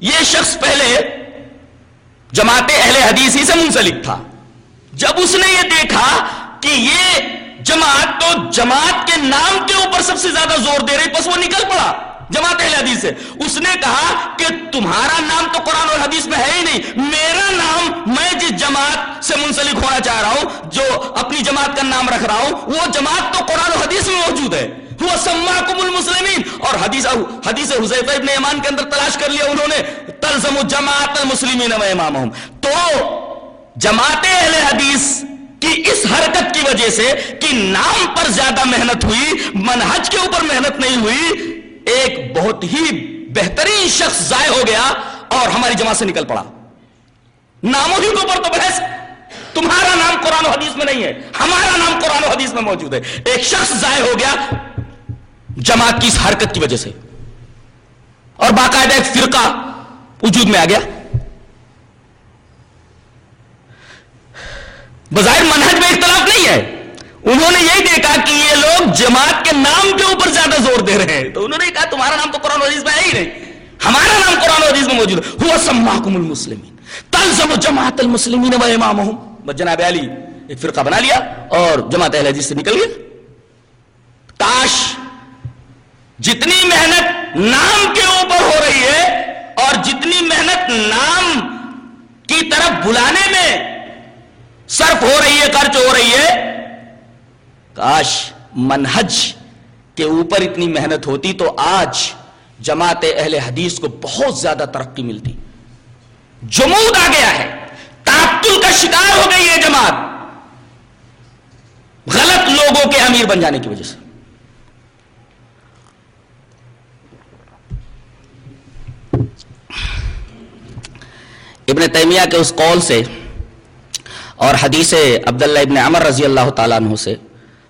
یہ شخص پہلے جماعت اہل حدیث ہی سے منسلک تھا۔ جب اس نے یہ دیکھا کہ یہ جماعت تو جماعت کے نام کے اوپر سب سے زیادہ زور دے رہی، بس وہ نکل پڑا۔ جماعت حدیث سے۔ اس نے کہا کہ تمہارا نام تو قرآن اور حدیث میں ہے ہی نہیں، میرا نام میں جس جماعت سے منسلک ہونا چاہ رہا ہوں، جو اپنی جماعت کا نام رکھ رہا ہوں، وہ جماعت تو قرآن اور حدیث میں موجود ہے۔ المسلمین۔ اور حدیث حدیث حذیفہ ابن ایمان کے اندر تلاش کر لیا انہوں نے، تلزم جماعت المسلمین و امامہم۔ تو جماعت اہل حدیث کی اس حرکت کی وجہ سے کہ نام پر زیادہ محنت ہوئی، منہج کے اوپر محنت نہیں ہوئی ایک بہت ہی بہترین شخص ضائع ہو گیا اور ہماری جماعت سے نکل پڑا۔ ناموں ہی کے اوپر تو بحث۔ تمہارا نام قرآن و حدیث میں نہیں ہے۔ ہمارا نام قرآن و حدیث میں موجود ہے۔ ایک شخص ضائع ہو گیا جماعت کی اس حرکت کی وجہ سے۔ اور باقاعدہ ایک فرقہ وجود میں آ گیا۔ بظاہر منہج میں اختلاف نہیں ہے۔ انہوں نے یہی دیکھا کہ یہ لوگ جماعت کے نام کے اوپر زیادہ زور دے رہے ہیں۔ تو انہوں نے کہا تمہارا نام تو قرآن حدیث میں ہے ہی نہیں۔ ہمارا نام قرآن حدیث میں موجود ہے۔ ہوا سماکم المسلمین۔ تلزم جماعت المسلمین و امامہم۔ جناب علی، ایک فرقہ بنا لیا اور جماعت اہل حدیث سے نکل گیا۔ کاش جتنی محنت نام کے اوپر ہو رہی ہے اور جتنی محنت نام کی طرف بلانے میں صرف ہو رہی ہے، خرچ ہو رہی ہے کاش منہج کے اوپر اتنی محنت ہوتی تو آج جماعت اہل حدیث کو بہت زیادہ ترقی ملتی۔ جمود آ گیا ہے۔ تعطل کا شکار ہو گئی ہے جماعت۔ غلط لوگوں کے امیر بن جانے کی وجہ سے۔ ابن تیمیہ کے اس قول سے اور حدیث عبداللہ ابن عمر رضی اللہ تعالیٰ عنہ سے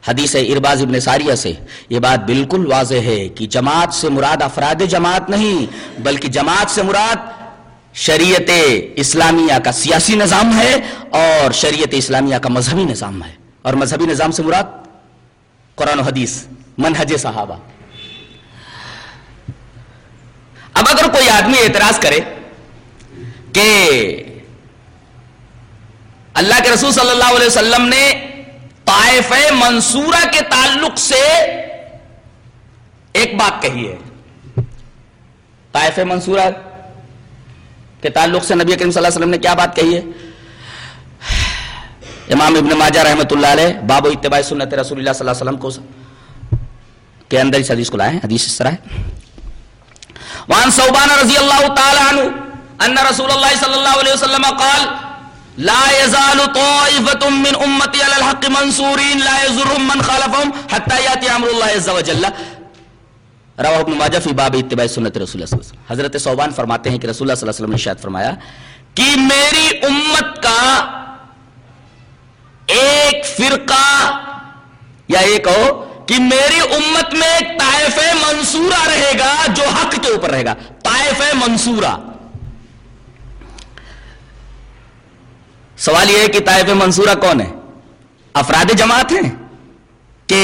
حدیث ارباز ابن ساریہ سے یہ بات بالکل واضح ہے کہ جماعت سے مراد افراد جماعت نہیں، بلکہ جماعت سے مراد شریعت اسلامیہ کا سیاسی نظام ہے اور شریعت اسلامیہ کا مذہبی نظام ہے۔ اور مذہبی نظام سے مراد قرآن و حدیث، منہج صحابہ۔ اب اگر کوئی آدمی اعتراض کرے کہ اللہ کے رسول صلی اللہ علیہ وسلم نے طائف منصورہ کے تعلق سے ایک بات کہی ہے۔ طائف منصورہ کے تعلق سے نبی کریم صلی اللہ علیہ وسلم نے کیا بات کہی ہے؟ امام ابن ماجہ رحمۃ اللہ علیہ باب و اتباع سنت رسول اللہ صلی اللہ علیہ وسلم کو کے اندر اس حدیث کو لائے ہیں۔ حدیث اس طرح ہے۔ وان صوبان رضی اللہ تعالی عنہ ان رسول اللہ صلی اللہ علیہ وسلم قال لا يزال طائفة من امتی على الحق منصورین لا يزرهم من خالفهم حتى ياتي امر الله عز وجل. رواہ ابن ماجہ فی باب اتباع سنت رسول اللہ صلی اللہ علیہ وسلم۔ حضرت صوبان فرماتے ہیں کہ رسول اللہ صلی اللہ علیہ وسلم نے شاید فرمایا کہ میری امت کا ایک فرقہ یا ایک ہو کہ میری امت میں ایک طائف منصورہ رہے گا جو حق کے اوپر رہے گا۔ طائف منصورہ۔ سوال یہ ہے کہ طائف منصورہ کون ہے؟ افراد جماعت ہیں کہ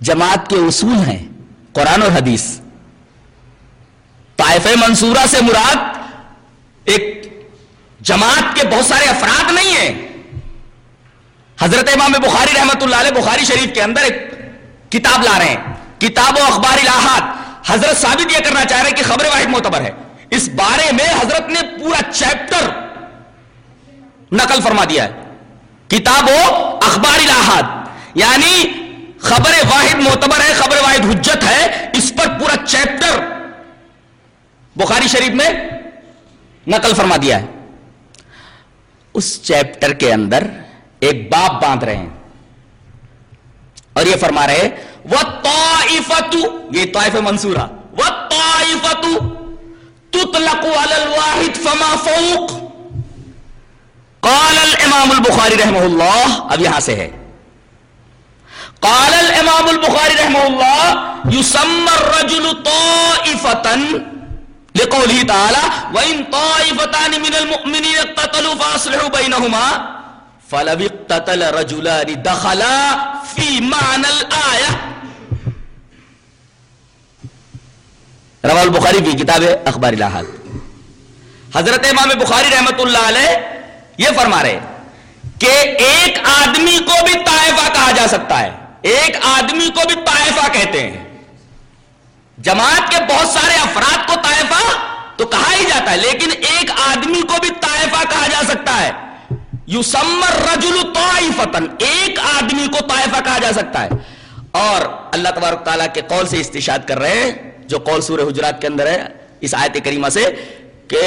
جماعت کے اصول ہیں قرآن اور حدیث؟ طائف منصورہ سے مراد ایک جماعت کے بہت سارے افراد نہیں ہیں۔ حضرت امام بخاری رحمت اللہ علیہ بخاری شریف کے اندر ایک کتاب لا رہے ہیں۔ کتاب و اخبار الہات حضرت ثابت یہ کرنا چاہ رہے ہیں کہ خبر واحد معتبر ہے۔ اس بارے میں حضرت نے پورا چیپٹر نقل فرما دیا ہے۔ کتاب و اخبار الہات یعنی خبر واحد معتبر ہے، خبر واحد حجت ہے، اس پر پورا چیپٹر بخاری شریف میں نقل فرما دیا ہے۔ اس چیپٹر کے اندر ایک باپ باندھ رہے ہیں۔ اور یہ فرما رہے وہ طائفت یہ طائف منصورہ وہ طائفت تطلق علی الواحد فما فوق۔ قال الامام البخاری رحمہ اللہ، اب یہاں سے ہے۔ قال الامام البخاری رحمہ اللہ يسمى الرجل طائفة لقوله تعالى وإن طائفتان من المؤمنين اقتتلوا فأصلحوا بينهما، فلو اقتتل رجلان دخلا في معنى الآية۔ رواه البخاری کی کتاب اخبار الہات حضرت امام بخاری رحمت اللہ علیہ یہ فرما رہے کہ ایک آدمی کو بھی طائفہ کہا جا سکتا ہے۔ ایک آدمی کو بھی طائفہ کہتے ہیں۔ جماعت کے بہت سارے افراد کو طائفہ تو کہا ہی جاتا ہے، لیکن ایک آدمی کو بھی طائفہ کہا جا سکتا ہے۔ یوسمر رجل طائفتن ایک آدمی کو طائفہ کہا جا سکتا ہے۔ اور اللہ تبارک تعالیٰ کے قول سے استشاد کر رہے ہیں، جو قول سورہ حجرات کے اندر ہے، اس آیت کریمہ سے کہ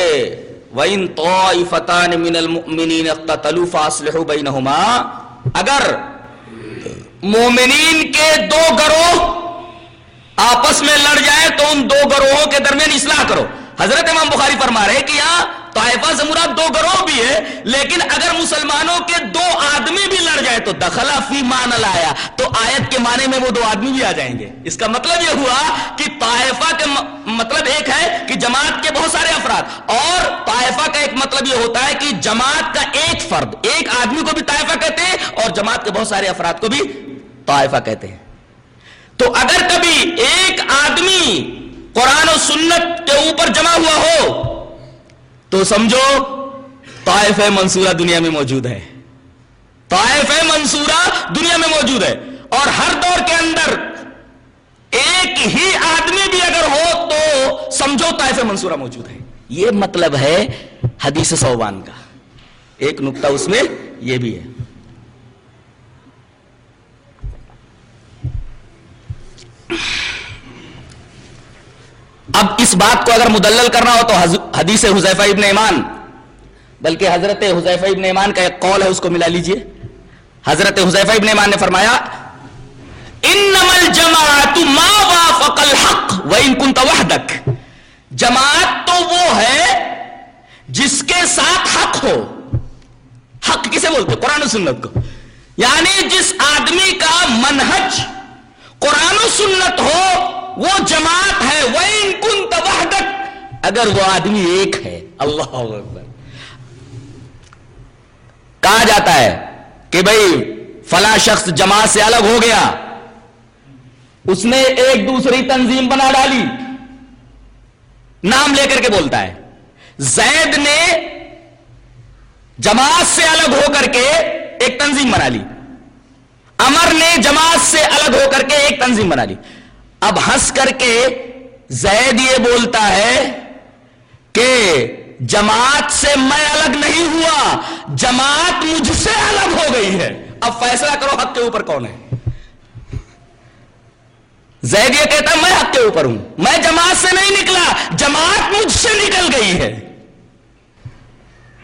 وَإِن طَائِفَتَانِ مِنَ الْمُؤْمِنِينَ اقْتَتَلُوا فَأَصْلِحُوا بَيْنَهُمَا، اگر مومنین کے دو گروہ آپس میں لڑ جائیں تو ان دو گروہوں کے درمیان اصلاح کرو۔ حضرت امام بخاری فرما رہے کہ یہاں طائفہ سے مراد دو گروہ بھی ہے، لیکن اگر مسلمانوں کے دو آدمی بھی لڑ جائے تو دخلا فی مان لایا تو آیت کے معنی میں وہ دو آدمی بھی آ جائیں گے۔ اس کا مطلب یہ ہوا کہ طائفہ کے مطلب ایک ہے کہ جماعت کے بہت سارے افراد، اور طائفہ کا ایک مطلب یہ ہوتا ہے کہ جماعت کا ایک فرد، ایک آدمی کو بھی طائفہ کہتے ہیں، اور جماعت کے بہت سارے افراد کو بھی طائفہ کہتے ہیں۔ تو اگر کبھی ایک آدمی قرآن و سنت کے اوپر جمع ہوا ہو تو سمجھو، طائف منصورہ دنیا میں موجود ہے۔ طائف منصورہ دنیا میں موجود ہے۔ اور ہر دور کے اندر ایک ہی آدمی بھی اگر ہو تو سمجھو طائف منصورہ موجود ہے۔ یہ مطلب ہے حدیث صوبان کا۔ ایک نقطہ اس میں یہ بھی ہے۔ اب اس بات کو اگر مدلل کرنا ہو تو حدیث حذیفہ ابن ایمان، بلکہ حضرت حذیفہ ابن ایمان کا ایک قول ہے، اس کو ملا لیجیے۔ حضرت حذیفہ ابن ایمان نے فرمایا انما الجماعت ما وافق الحق وان كنت وحدك جماعت تو وہ ہے جس کے ساتھ حق ہو۔ حق کسے بولتے؟ قرآن و سنت کو۔ یعنی جس آدمی کا منہج قرآن و سنت ہو وہ جماعت ہے وہ ان کن تبہدک اگر وہ آدمی ایک ہے، اللہ اکبر۔ کہا جاتا ہے کہ بھائی فلاں شخص جماعت سے الگ ہو گیا۔ اس نے ایک دوسری تنظیم بنا ڈالی۔ نام لے کر کے بولتا ہے۔ زید نے جماعت سے الگ ہو کر کے ایک تنظیم بنا لی۔ امر نے جماعت سے الگ ہو کر کے ایک تنظیم بنا لی۔ اب ہنس کر کے زید یہ بولتا ہے کہ جماعت سے میں الگ نہیں ہوا، جماعت مجھ سے الگ ہو گئی ہے۔ اب فیصلہ کرو حق کے اوپر کون ہے۔ زید یہ کہتا ہے، میں حق کے اوپر ہوں۔ میں جماعت سے نہیں نکلا، جماعت مجھ سے نکل گئی ہے۔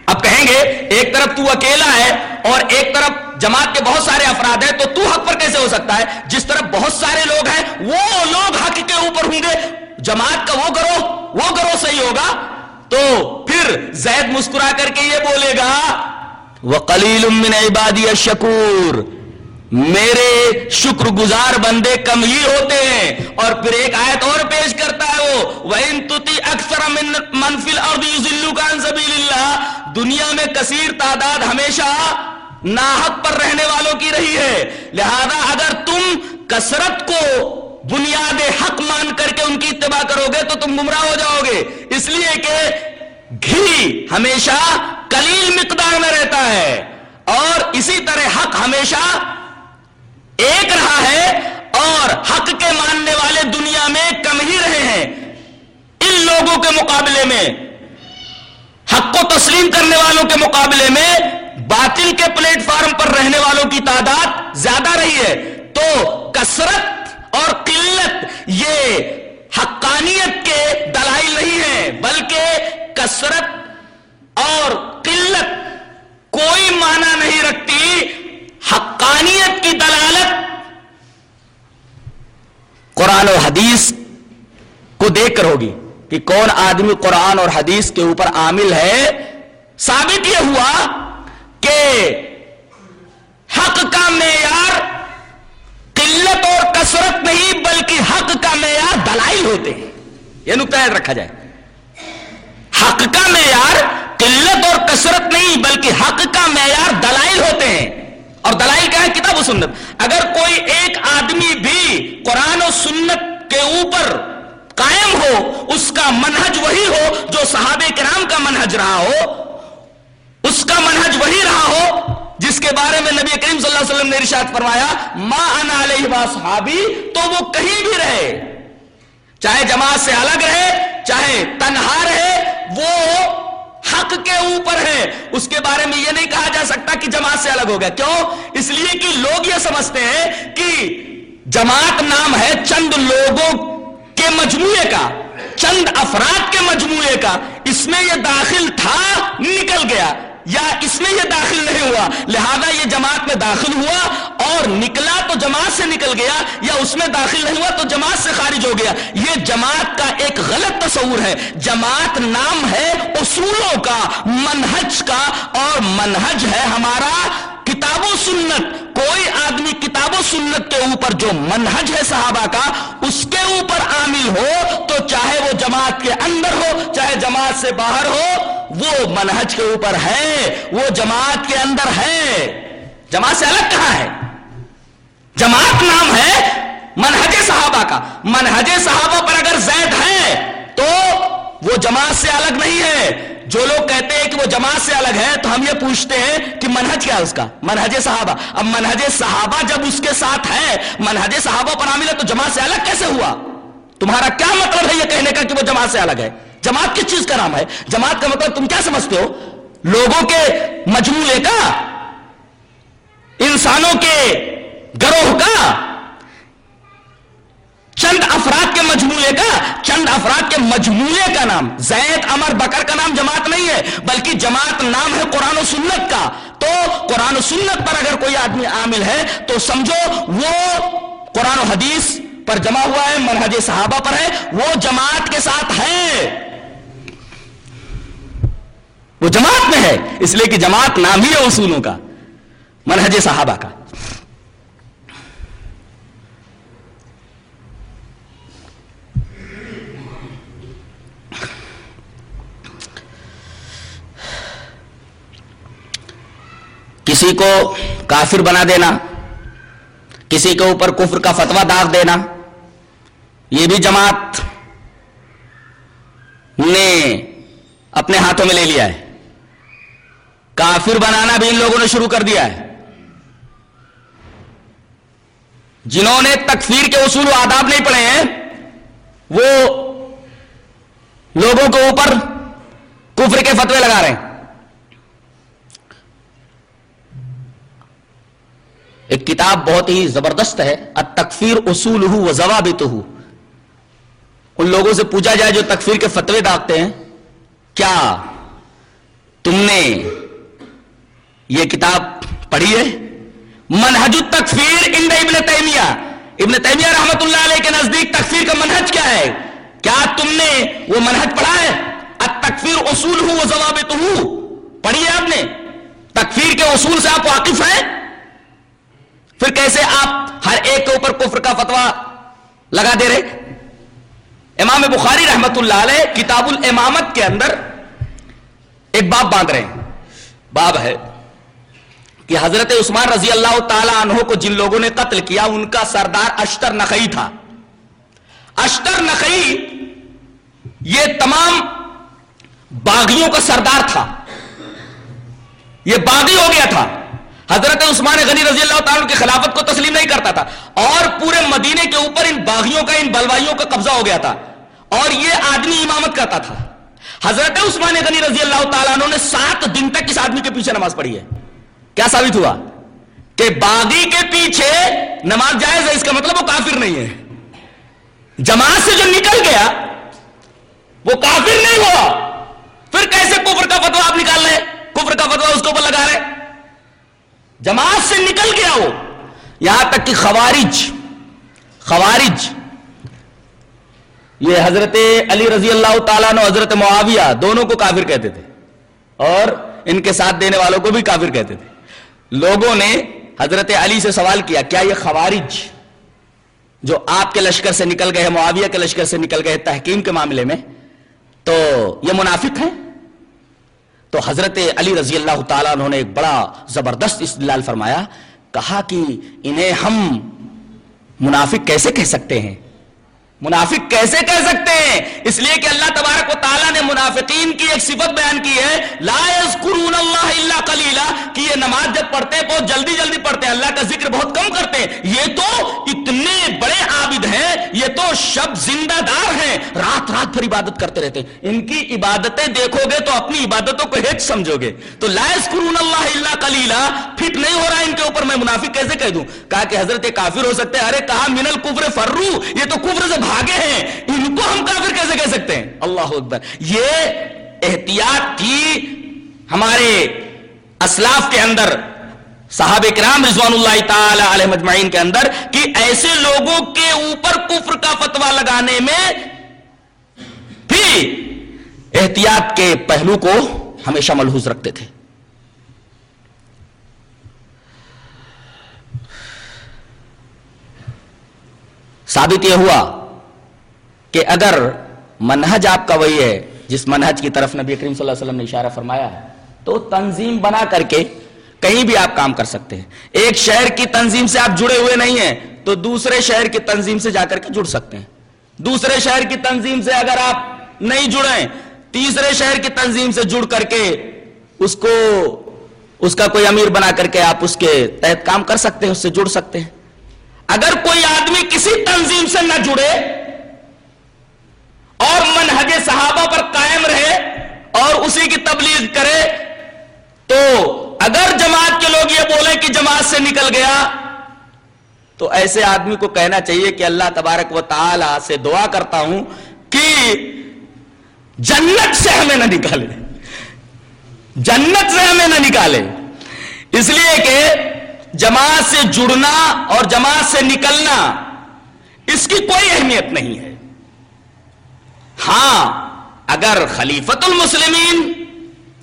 اب کہیں گے، ایک طرف تو اکیلا ہے اور ایک طرف جماعت کے بہت سارے افراد ہیں، تو تو حق پر کیسے ہو سکتا ہے؟ جس طرف بہت سارے لوگ ہیں، وہ لوگ حق کے اوپر ہوں گے۔ جماعت کا وہ کرو وہ کرو صحیح ہوگا۔ تو پھر زید مسکرا کر کے یہ بولے گا وہ کلیل عبادی شکور میرے شکر گزار بندے کم ہی ہوتے ہیں۔ اور پھر ایک آیت اور پیش کرتا ہے وہ، وَإِن تُتِ أَكْثَرَ دنیا میں کثیر تعداد ہمیشہ ناحق پر رہنے والوں کی رہی ہے۔ لہذا اگر تم کثرت کو بنیاد حق مان کر کے ان کی اتباع کرو گے تو تم گمراہ ہو جاؤ گے۔ اس لیے کہ گھی ہمیشہ کلیل مقدار میں رہتا ہے۔ اور اسی طرح حق ہمیشہ ایک رہا ہے اور حق کے ماننے والے دنیا میں کم ہی رہے ہیں۔ ان لوگوں کے مقابلے میں، حق کو تسلیم کرنے والوں کے مقابلے میں باطل کے پلیٹ فارم پر رہنے والوں کی تعداد زیادہ رہی ہے۔ تو کثرت اور قلت یہ حقانیت کے دلائل نہیں ہے بلکہ کثرت اور قلت کوئی معنی نہیں رکھتی۔ حقانیت کی دلالت قرآن و حدیث کو دیکھ کر ہوگی کہ کون آدمی قرآن اور حدیث کے اوپر عامل ہے۔ ثابت یہ ہوا کہ حق کا معیار قلت اور کثرت نہیں بلکہ حق کا معیار دلائل ہوتے ہیں۔ یہ نقطہ یاد رکھا جائے۔ حق کا معیار قلت اور کثرت نہیں بلکہ حق کا معیار دلائل ہوتے ہیں۔ اور دلائل کیا ہے؟ کتاب و سنت۔ اگر کوئی ایک آدمی بھی قرآن و سنت کے اوپر قائم ہو، اس کا منہج وہی ہو جو صحابہ کرام کا منہج رہا ہو اس کا منہج وہی رہا ہو جس کے بارے میں نبی کریم صلی اللہ علیہ وسلم نے ارشاد فرمایا، ما انا علیہ صحابی، تو وہ کہیں بھی رہے۔ چاہے جماعت سے الگ رہے، چاہے تنہا رہے، وہ حق کے اوپر ہے اس کے بارے میں یہ نہیں کہا جا سکتا کہ جماعت سے الگ ہو گیا۔ کیوں؟ اس لیے کہ لوگ یہ سمجھتے ہیں کہ جماعت نام ہے چند لوگوں کے مجموعے کا، چند افراد کے مجموعے کا۔ اس میں یہ داخل تھا، نکل گیا۔ یا اس میں یہ داخل نہیں ہوا، لہذا یہ جماعت میں داخل ہوا اور نکلا تو جماعت سے نکل گیا یا اس میں داخل نہیں ہوا تو جماعت سے خارج ہو گیا۔ یہ جماعت کا ایک غلط تصور ہے۔ جماعت نام ہے اصولوں کا، منہج کا اور منہج ہے ہمارا کتاب و سنت، کوئی آدمی کتاب و سنت کے اوپر جو منہج ہے صحابہ کا، اس کے اوپر عامل ہو تو چاہے وہ جماعت کے اندر ہو، چاہے جماعت سے باہر ہو، وہ منہج کے اوپر ہے، وہ جماعت کے اندر ہے۔ جماعت سے الگ کہاں ہے؟ جماعت نام ہے منہج صحابہ کا۔ منہج صحابہ پر اگر زید ہے تو وہ جماعت سے الگ نہیں ہے۔ جو لوگ کہتے ہیں کہ وہ جماعت سے الگ ہے تو ہم یہ پوچھتے ہیں کہ منہج کیا ہے اس کا؟ منہج صحابہ۔ اب منہج صحابہ جب اس کے ساتھ ہے، منہج صحابہ پر عامل ہے، تو جماعت سے الگ کیسے ہوا؟ تمہارا کیا مطلب ہے یہ کہنے کا کہ وہ جماعت سے الگ ہے؟ جماعت کس چیز کا نام ہے؟ جماعت کا مطلب تم کیا سمجھتے ہو؟ لوگوں کے مجموعے کا؟ انسانوں کے گروہ کا؟ چند افراد کے مجموعے کا، چند افراد کے مجموعے کا نام۔ زید امر بکر کا نام جماعت نہیں ہے، بلکہ جماعت نام ہے قرآن و سنت کا۔ تو قرآن و سنت پر اگر کوئی آدمی عامل ہے، تو سمجھو وہ قرآن و حدیث پر جمع ہوا ہے، منہج صحابہ پر ہے، وہ جماعت کے ساتھ ہے۔ وہ جماعت میں ہے، اس لیے کہ جماعت نام ہی ہے اصولوں کا، منہج صحابہ کا۔ کسی کو کافر بنا دینا، کسی کے اوپر کفر کا فتوا داغ دینا، یہ بھی جماعت نے اپنے ہاتھوں میں لے لیا ہے۔ کافر بنانا بھی ان لوگوں نے شروع کر دیا ہے۔ جنہوں نے تکفیر کے اصول و آداب نہیں پڑھے ہیں، وہ لوگوں کے اوپر کفر کے فتوے لگا رہے ہیں۔ ایک کتاب بہت ہی زبردست ہے تکفیر اصول ہو وہ ضوابط ان لوگوں سے پوچھا جائے جو تکفیر کے فتوے داغتے ہیں، کیا تم نے یہ کتاب پڑھی ہے؟ منہج التکفیر ان ابن تیمیہ۔ ابن تیمیہ رحمت اللہ علیہ کے نزدیک تکفیر کا منہج کیا ہے؟ کیا تم نے وہ منہج پڑھا ہے؟ تکفیر اصول ہوں وہ ضوابط ہوں پڑھی ہے آپ نے؟ تکفیر کے اصول سے آپ واقف ہیں؟ پھر کیسے آپ ہر ایک کے اوپر کفر کا فتوا لگا دے رہے؟ امام بخاری رحمت اللہ علیہ کتاب الامامت کے اندر ایک باب باندھ رہے ہیں۔ باب ہے کہ حضرت عثمان رضی اللہ تعالی عنہ کو جن لوگوں نے قتل کیا، ان کا سردار اشتر نقی تھا۔ اشتر نقی یہ تمام باغیوں کا سردار تھا۔ یہ باغی ہو گیا تھا۔ حضرت عثمان غنی رضی اللہ تعالیٰ کی خلافت کو تسلیم نہیں کرتا تھا اور پورے مدینے کے اوپر ان باغیوں کا، ان بلوائیوں کا قبضہ ہو گیا تھا اور یہ آدمی امامت کرتا تھا۔ حضرت عثمان غنی رضی اللہ تعالیٰ عنہ نے سات دن تک اس آدمی کے پیچھے نماز پڑھی ہے۔ کیا ثابت ہوا؟ کہ باغی کے پیچھے نماز جائز ہے، اس کا مطلب وہ کافر نہیں ہے۔ جماعت سے جو نکل گیا، وہ کافر نہیں ہوا۔ پھر کیسے کفر کا فتوا آپ نکال رہے کفر کا فتوا اس کے اوپر لگا رہے جماعت سے نکل گیا وہ، یہاں تک کہ خوارج خوارج۔ یہ حضرت علی رضی اللہ تعالیٰ نے حضرت معاویہ دونوں کو کافر کہتے تھے، اور ان کے ساتھ دینے والوں کو بھی کافر کہتے تھے۔ لوگوں نے حضرت علی سے سوال کیا کیا یہ خوارج جو آپ کے لشکر سے نکل گئے، معاویہ کے لشکر سے نکل گئے تحکیم کے معاملے میں، تو یہ منافق ہیں؟ تو حضرت علی رضی اللہ تعالیٰ انہوں نے ایک بڑا زبردست استدلال فرمایا، کہا کہ انہیں ہم منافق کیسے کہہ سکتے ہیں؟ منافق کیسے کہہ سکتے ہیں؟ اس لیے کہ اللہ تبارک و تعالیٰ نے منافقین کی ایک صفت بیان کی ہے، لا يذکرون اللہ الا قلیلا، کہ یہ نماز جب پڑھتے ہیں، بہت جلدی جلدی پڑھتے ہیں۔ اللہ کا ذکر بہت کم کرتے ہیں۔ یہ تو اتنے بڑے عابد ہیں، یہ تو شب زندہ دار ہیں۔ رات رات بھر عبادت کرتے رہتے ہیں۔ ان کی عبادتیں دیکھو گے تو اپنی عبادتوں کو ہیچ سمجھو گے۔ تو لا يذکرون اللہ الا قلیلا، فٹ نہیں ہو رہا ان کے اوپر، میں منافق کیسے کہہ دوں؟ کہا کہ حضرت کافر ہو سکتے ہیں۔ ارے کہا، من الکفر فرو یہ تو کفر سے بھاگے ہیں، ان کو ہم کافر کیسے کہہ سکتے ہیں؟ اللہ اکبر۔ یہ احتیاط تھی ہمارے اسلاف کے اندر صحاب کرام رضوان اللہ تعالی علیہ مجمعین کے اندر، کہ ایسے لوگوں کے اوپر کفر کا فتوا لگانے میں بھی احتیاط کے پہلو کو ہمیشہ ملحوظ رکھتے تھے۔ ثابت یہ ہوا کہ اگر منہج آپ کا وہی ہے، جس منہج کی طرف نبی کریم صلی اللہ علیہ وسلم نے اشارہ فرمایا ہے، تو تنظیم بنا کر کے کہیں بھی آپ کام کر سکتے ہیں۔ ایک شہر کی تنظیم سے آپ جڑے ہوئے نہیں ہیں، تو دوسرے شہر کی تنظیم سے جا کر کے جڑ سکتے ہیں۔ دوسرے شہر کی تنظیم سے اگر آپ نہیں جڑے تیسرے شہر کی تنظیم سے جڑ کر کے اس کو، اس کا کوئی امیر بنا کر کے آپ اس کے تحت کام کر سکتے ہیں، اس سے جڑ سکتے ہیں۔ اگر کوئی آدمی کسی تنظیم سے نہ جڑے اور منہج صحابہ پر قائم رہے اور اسی کی تبلیغ کرے، تو اگر جماعت کے لوگ یہ بولیں کہ جماعت سے نکل گیا، تو ایسے آدمی کو کہنا چاہیے کہ اللہ تبارک و تعالی سے دعا کرتا ہوں کہ جنت سے ہمیں نہ نکالے۔ جنت سے ہمیں نہ نکالے۔ اس لیے کہ جماعت سے جڑنا اور جماعت سے نکلنا، اس کی کوئی اہمیت نہیں ہے۔ ہاں اگر خلیفت المسلمین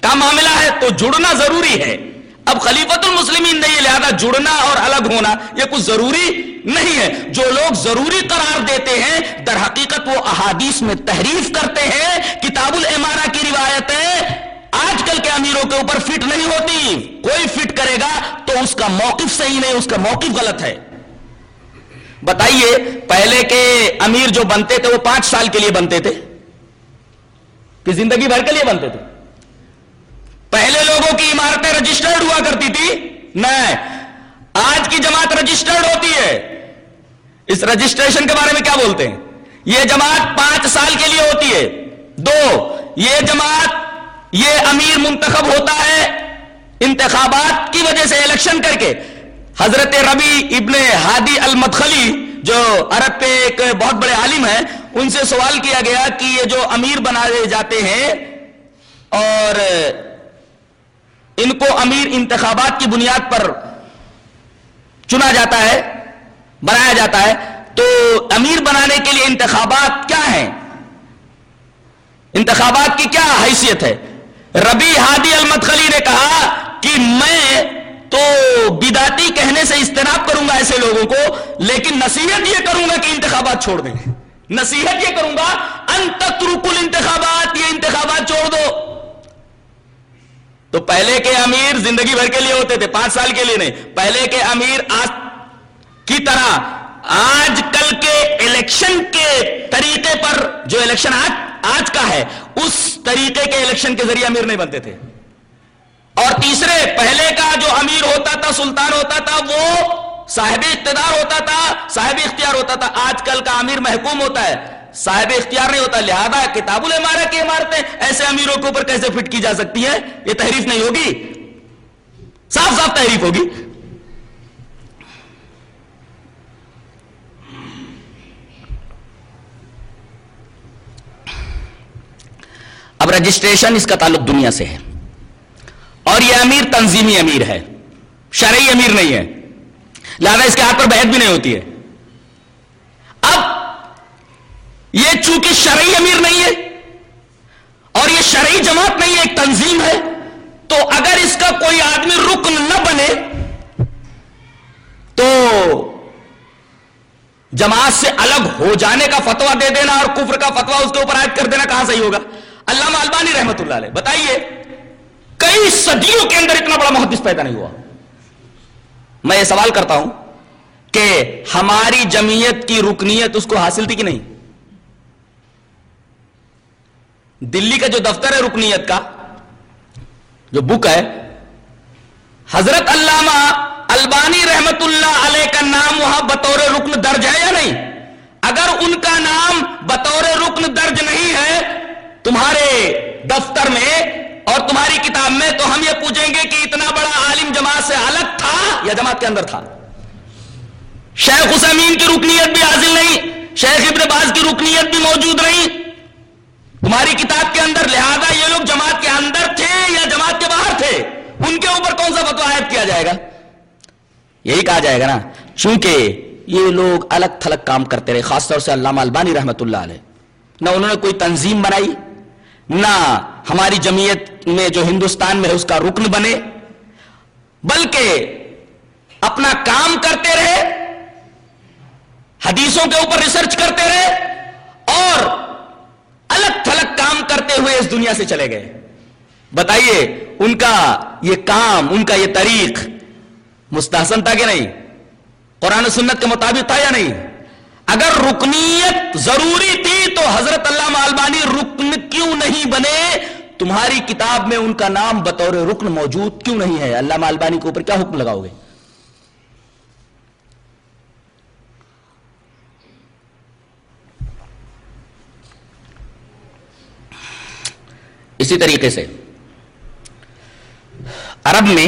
کا معاملہ ہے تو جڑنا ضروری ہے۔ اب خلیفت المسلمین نہیں لہذا جڑنا اور الگ ہونا، یہ کچھ ضروری نہیں ہے۔ جو لوگ ضروری قرار دیتے ہیں، در حقیقت وہ احادیث میں تحریف کرتے ہیں۔ کتاب العمارہ کی روایتیں آج کل کے امیروں کے اوپر فٹ نہیں ہوتی۔ کوئی فٹ کرے گا تو اس کا موقف صحیح نہیں، اس کا موقف غلط ہے۔ بتائیے، پہلے کے امیر جو بنتے تھے، وہ پانچ سال کے لیے بنتے تھے؟ کہ زندگی بھر کے لیے بنتے تھے۔ پہلے لوگوں کی عمارتیں رجسٹرڈ ہوا کرتی تھی نہیں آج کی جماعت رجسٹرڈ ہوتی ہے۔ اس رجسٹریشن کے بارے میں کیا بولتے ہیں؟ یہ جماعت پانچ سال کے لیے ہوتی ہے۔ دو، یہ جماعت، یہ امیر منتخب ہوتا ہے انتخابات کی وجہ سے، الیکشن کر کے۔ حضرت ربی ابن ہادی المدخلی جو عرب پہ ایک بہت بڑے عالم ہیں، ان سے سوال کیا گیا کہ یہ جو امیر بنائے جاتے ہیں اور ان کو امیر انتخابات کی بنیاد پر چنا جاتا ہے، بنایا جاتا ہے، تو امیر بنانے کے لیے انتخابات کیا ہیں؟ انتخابات کی کیا حیثیت ہے؟ ربی ہادی المدخلی نے کہا کہ میں تو بداتی کہنے سے استناب کروں گا ایسے لوگوں کو، لیکن نصیحت یہ کروں گا کہ انتخابات چھوڑ دیں۔ نصیحت یہ کروں گا انتقل انتخابات یہ انتخابات چھوڑ دو۔ تو پہلے کے امیر زندگی بھر کے لیے ہوتے تھے، پانچ سال کے لیے نہیں، پہلے کے امیر آج کی طرح، آج کل کے الیکشن کے طریقے پر جو الیکشن آج آج کا ہے، اس طریقے کے الیکشن کے ذریعے امیر نہیں بنتے تھے۔ اور تیسرے، پہلے کا جو امیر ہوتا تھا، سلطان ہوتا تھا، وہ صاحب اقتدار ہوتا تھا، صاحب اختیار ہوتا تھا۔ آج کل کا امیر محکوم ہوتا ہے۔ صاحب اختیار نہیں ہوتا، لہذا کتاب العمارہ کی عمارتیں ایسے امیروں کے اوپر کیسے فٹ کی جا سکتی ہے؟ یہ تحریف نہیں ہوگی۔ صاف صاف تحریف ہوگی۔ اب رجسٹریشن اس کا تعلق دنیا سے ہے۔ اور یہ امیر تنظیمی امیر ہے۔ شرعی امیر نہیں ہے۔ لہذا اس کے ہاتھ پر بحث بھی نہیں ہوتی ہے۔ اب یہ چونکہ شرعی امیر نہیں ہے اور یہ شرعی جماعت نہیں ہے، ایک تنظیم ہے، تو اگر اس کا کوئی آدمی رکن نہ بنے، تو جماعت سے الگ ہو جانے کا فتوا دے دینا اور کفر کا فتوا اس کے اوپر عائد کر دینا کہاں صحیح ہوگا؟ علامہ البانی رحمت اللہ علیہ، بتائیے۔ کئی صدیوں کے اندر اتنا بڑا محدث پیدا نہیں ہوا۔ میں یہ سوال کرتا ہوں کہ ہماری جمعیت کی رکنیت اس کو حاصل تھی کہ نہیں؟ دلی کا جو دفتر ہے رکنیت کا، جو بک ہے، حضرت علامہ البانی رحمت اللہ علیہ کا نام وہاں بطور رکن درج ہے یا نہیں؟ اگر ان کا نام بطور رکن درج نہیں ہے، تمہارے دفتر میں اور تمہاری کتاب میں تو ہم یہ پوچھیں گے کہ اتنا بڑا عالم جماعت سے الگ تھا یا جماعت کے اندر تھا؟ شیخ حسین کی رکنیت بھی حاصل نہیں، شیخ ابن باز کی رکنیت بھی موجود نہیں۔ تمہاری کتاب کے اندر لہذا یہ لوگ جماعت کے اندر تھے یا جماعت کے باہر تھے؟ ان کے اوپر کون سا فتوا عائد کیا جائے گا؟ یہی کہا جائے گا نا، چونکہ یہ لوگ الگ تھلگ کام کرتے رہے، خاص طور سے علامہ البانی رحمت اللہ علیہ۔ نہ انہوں نے کوئی تنظیم بنائی نہ ہماری جمعیت میں جو ہندوستان میں ہے، اس کا رکن بنے، بلکہ اپنا کام کرتے رہے، حدیثوں کے اوپر ریسرچ کرتے رہے، اور الگ تھلگ کام کرتے ہوئے اس دنیا سے چلے گئے۔ بتائیے، ان کا یہ کام، ان کا یہ طریق مستحسن تھا کہ نہیں؟ قرآن سنت کے مطابق تھا یا نہیں؟ اگر رکنیت ضروری تھی تو حضرت اللہ البانی رکن کیوں نہیں بنے؟ تمہاری کتاب میں ان کا نام بطور رکن موجود کیوں نہیں ہے؟ اللہ البانی کے اوپر کیا حکم لگاؤ گے؟ اسی طریقے سے عرب میں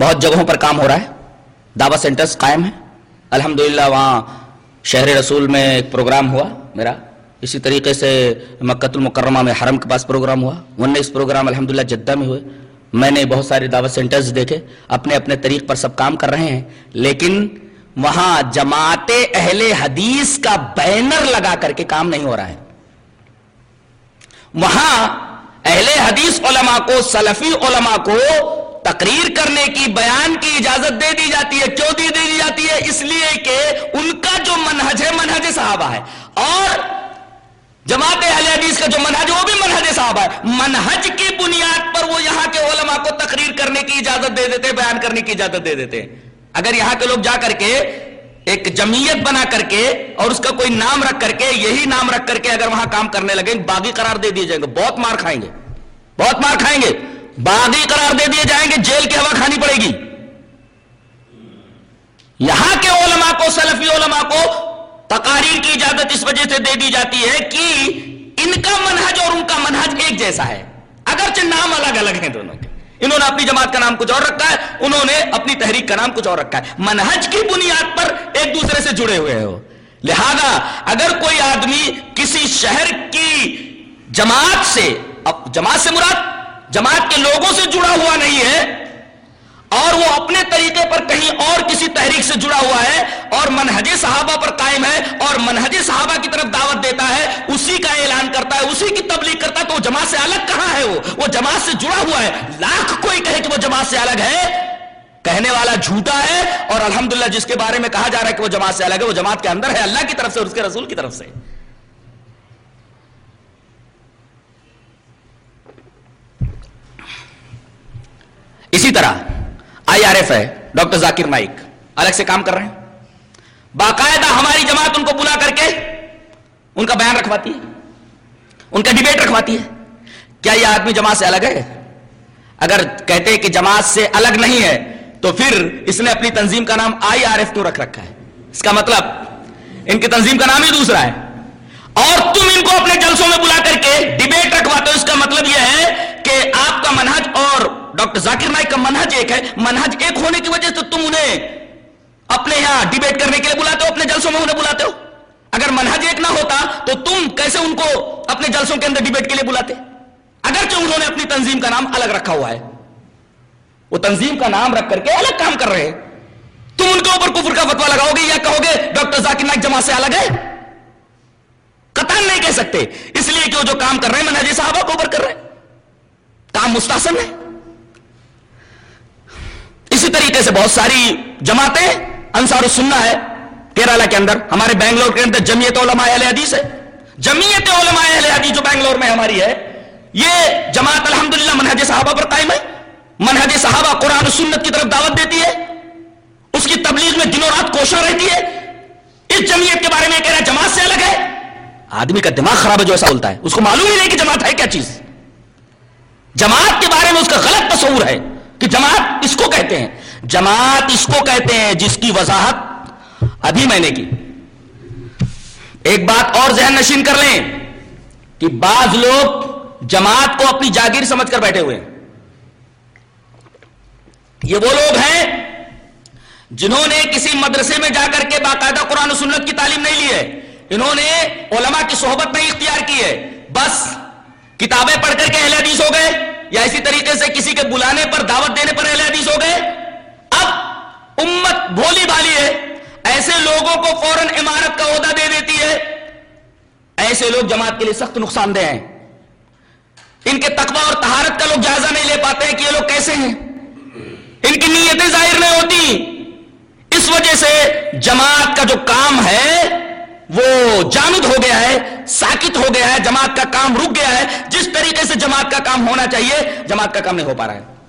بہت جگہوں پر کام ہو رہا ہے، دعوت سینٹرز قائم ہیں۔ الحمدللہ وہاں شہر رسول میں ایک پروگرام ہوا میرا۔ اسی طریقے سے مکت المکرمہ میں حرم کے پاس پروگرام ہوا۔ انیس پروگرام الحمدللہ جدہ میں ہوئے۔ میں نے بہت سارے دعوت سینٹرز دیکھے، اپنے اپنے طریق پر سب کام کر رہے ہیں۔ لیکن وہاں جماعت اہل حدیث کا بینر لگا کر کے کام نہیں ہو رہا ہے۔ وہاں اہل حدیث علماء کو، سلفی علماء کو تقریر کرنے کی، بیان کی اجازت دے دی جاتی ہے کیوں دی دی جاتی ہے، اس لیے کہ ان کا جو منہج ہے، منہج صحابہ ہے۔ اور جماعت اہل حدیث کا جو منہج وہ بھی منہج صحابہ ہے۔ منہج کی بنیاد پر وہ یہاں کے علماء کو تقریر کرنے کی اجازت دے دیتے، بیان کرنے کی اجازت دے دیتے۔ اگر یہاں کے لوگ جا کر کے ایک جمعیت بنا کر کے اور اس کا کوئی نام رکھ کر کے، یہی نام رکھ کر کے اگر وہاں کام کرنے لگے باغی قرار دے دیے جائیں گے۔ بہت مار کھائیں گے۔ بہت مار کھائیں گے۔ باغی قرار دے دیے جائیں گے، جیل کی ہوا کھانی پڑے گی۔ یہاں کے علماء کو، سلفی علماء کو تقاریر کی اجازت اس وجہ سے دے دی جاتی ہے کہ ان کا منہج اور ان کا منہج ایک جیسا ہے۔ اگرچہ نام الگ الگ ہیں دونوں کے۔ انہوں نے اپنی جماعت کا نام کچھ اور رکھا ہے، انہوں نے اپنی تحریک کا نام کچھ اور رکھا ہے۔ منہج کی بنیاد پر ایک دوسرے سے جڑے ہوئے ہو۔ لہذا اگر کوئی آدمی کسی شہر کی جماعت سے جماعت سے مراد جماعت کے لوگوں سے جڑا ہوا نہیں ہے اور وہ اپنے طریقے پر کہیں اور کسی تحریک سے جڑا ہوا ہے اور منہج صحابہ پر قائم ہے اور منہج صحابہ کی طرف دعوت دیتا ہے، اسی کا اعلان کرتا ہے، اسی کی تبلیغ کرتا ہے تو وہ جماعت سے الگ کہاں ہے وہ؟ وہ جماعت سے جڑا ہوا ہے۔ لاکھ کوئی کہے کہ وہ جماعت سے الگ ہے۔ کہنے والا جھوٹا ہے اور الحمدللہ جس کے بارے میں کہا جا رہا ہے کہ وہ جماعت سے الگ ہے، وہ جماعت کے اندر ہے، اللہ کی طرف سے اور اس کے رسول کی طرف سے۔ اسی طرح آئی آر ایف ہے، ڈاکٹر ذاکر نائک، الگ سے کام کر رہے ہیں۔ باقاعدہ ہماری جماعت ان کو بلا کر کے ان کا بیان رکھواتی ہے، ان کا ڈیبیٹ رکھواتی ہے۔ کیا یہ آدمی جماعت سے الگ ہے؟ اگر کہتے کہ جماعت سے الگ نہیں ہے، تو پھر اس نے اپنی تنظیم کا نام آئی آر ایف کیوں رکھ رکھا ہے؟ اس کا مطلب ان کی تنظیم کا نام ہی دوسرا ہے۔ اور تم ان کو اپنے جلسوں میں بلا کر کے ڈیبیٹ رکھواتے ہو، اس کا مطلب یہ ہے کہ آپ کا منہج اور ڈاکٹر ذاکر نائک کا منہج ایک ہے۔ منہج ایک ہونے کی وجہ سے تم انہیں اپنے یہاں ڈیبیٹ کرنے کے لیے بلاتے ہو، اپنے جلسوں میں انہیں بلاتے ہو۔ اگر منہج ایک نہ ہوتا تو تم کیسے ان کو اپنے جلسوں کے اندر ڈیبیٹ کے لیے بلاتے؟ اگرچہ انہوں نے اپنی تنظیم کا نام الگ رکھا ہوا ہے۔ وہ تنظیم کا نام رکھ کر کے الگ کام کر رہے ہیں۔ تم ان کے اوپر کفر کا فتوا لگاؤ گے یا کہو گے ڈاکٹر ذاکر نائک جماعت سے الگ ہے؟ قطن نہیں کہہ سکتے۔ اس لیے کہ وہ جو کام کر رہے ہیں منہج صحابہ کو اوپر کر رہے ہیں۔ کام مستحسن ہے۔ اسی طریقے سے بہت ساری جماعتیں انصار السنہ ہے کیرالا کے اندر۔ ہمارے بنگلور کے اندر جمعیت علماء اہل حدیث ہے۔ جمعیت علماء اہل حدیث جو بنگلور میں ہماری ہے، یہ جماعت الحمدللہ منہج صحابہ پر قائم ہے۔ منہج صحابہ قرآن و سنت کی طرف دعوت دیتی ہے۔ اس کی تبلیغ میں دنوں رات کوشاں رہتی ہے۔ اس جمعیت کے بارے میں کہہ رہا ہے، جماعت سے الگ ہے۔ آدمی کا دماغ خراب ہے جو ایسا بولتا ہے۔ اس کو معلوم ہی نہیں کہ جماعت ہے کیا چیز۔ جماعت کے بارے میں اس کا غلط تصور ہے کہ جماعت اس کو کہتے ہیں۔ جماعت اس کو کہتے ہیں جس کی وضاحت ابھی میں نے کی۔ ایک بات اور ذہن نشین کر لیں کہ بعض لوگ جماعت کو اپنی جاگیر سمجھ کر بیٹھے ہوئے ہیں۔ یہ وہ لوگ ہیں جنہوں نے کسی مدرسے میں جا کر کے باقاعدہ قرآن و سنت کی تعلیم نہیں لی ہے۔ انہوں نے علماء کی صحبت نہیں اختیار کی ہے۔ بس کتابیں پڑھ کر کے اہل حدیث ہو گئے یا اسی طریقے سے کسی کے بلانے پر دعوت دینے پر اہل حدیث ہو گئے۔ امت بھولی بھالی ہے، ایسے لوگوں کو فوراً عمارت کا عہدہ دے دیتی ہے۔ ایسے لوگ جماعت کے لیے سخت نقصان دہ ہیں۔ ان کے تقوی اور تہارت کا لوگ جائزہ نہیں لے پاتے ہیں کہ یہ لوگ کیسے ہیں۔ ان کی نیتیں ظاہر نہیں ہوتی۔ اس وجہ سے جماعت کا جو کام ہے، وہ جامد ہو گیا ہے، ساکت ہو گیا ہے۔ جماعت کا کام رک گیا ہے۔ جس طریقے سے جماعت کا کام ہونا چاہیے، جماعت کا کام نہیں ہو پا رہا ہے۔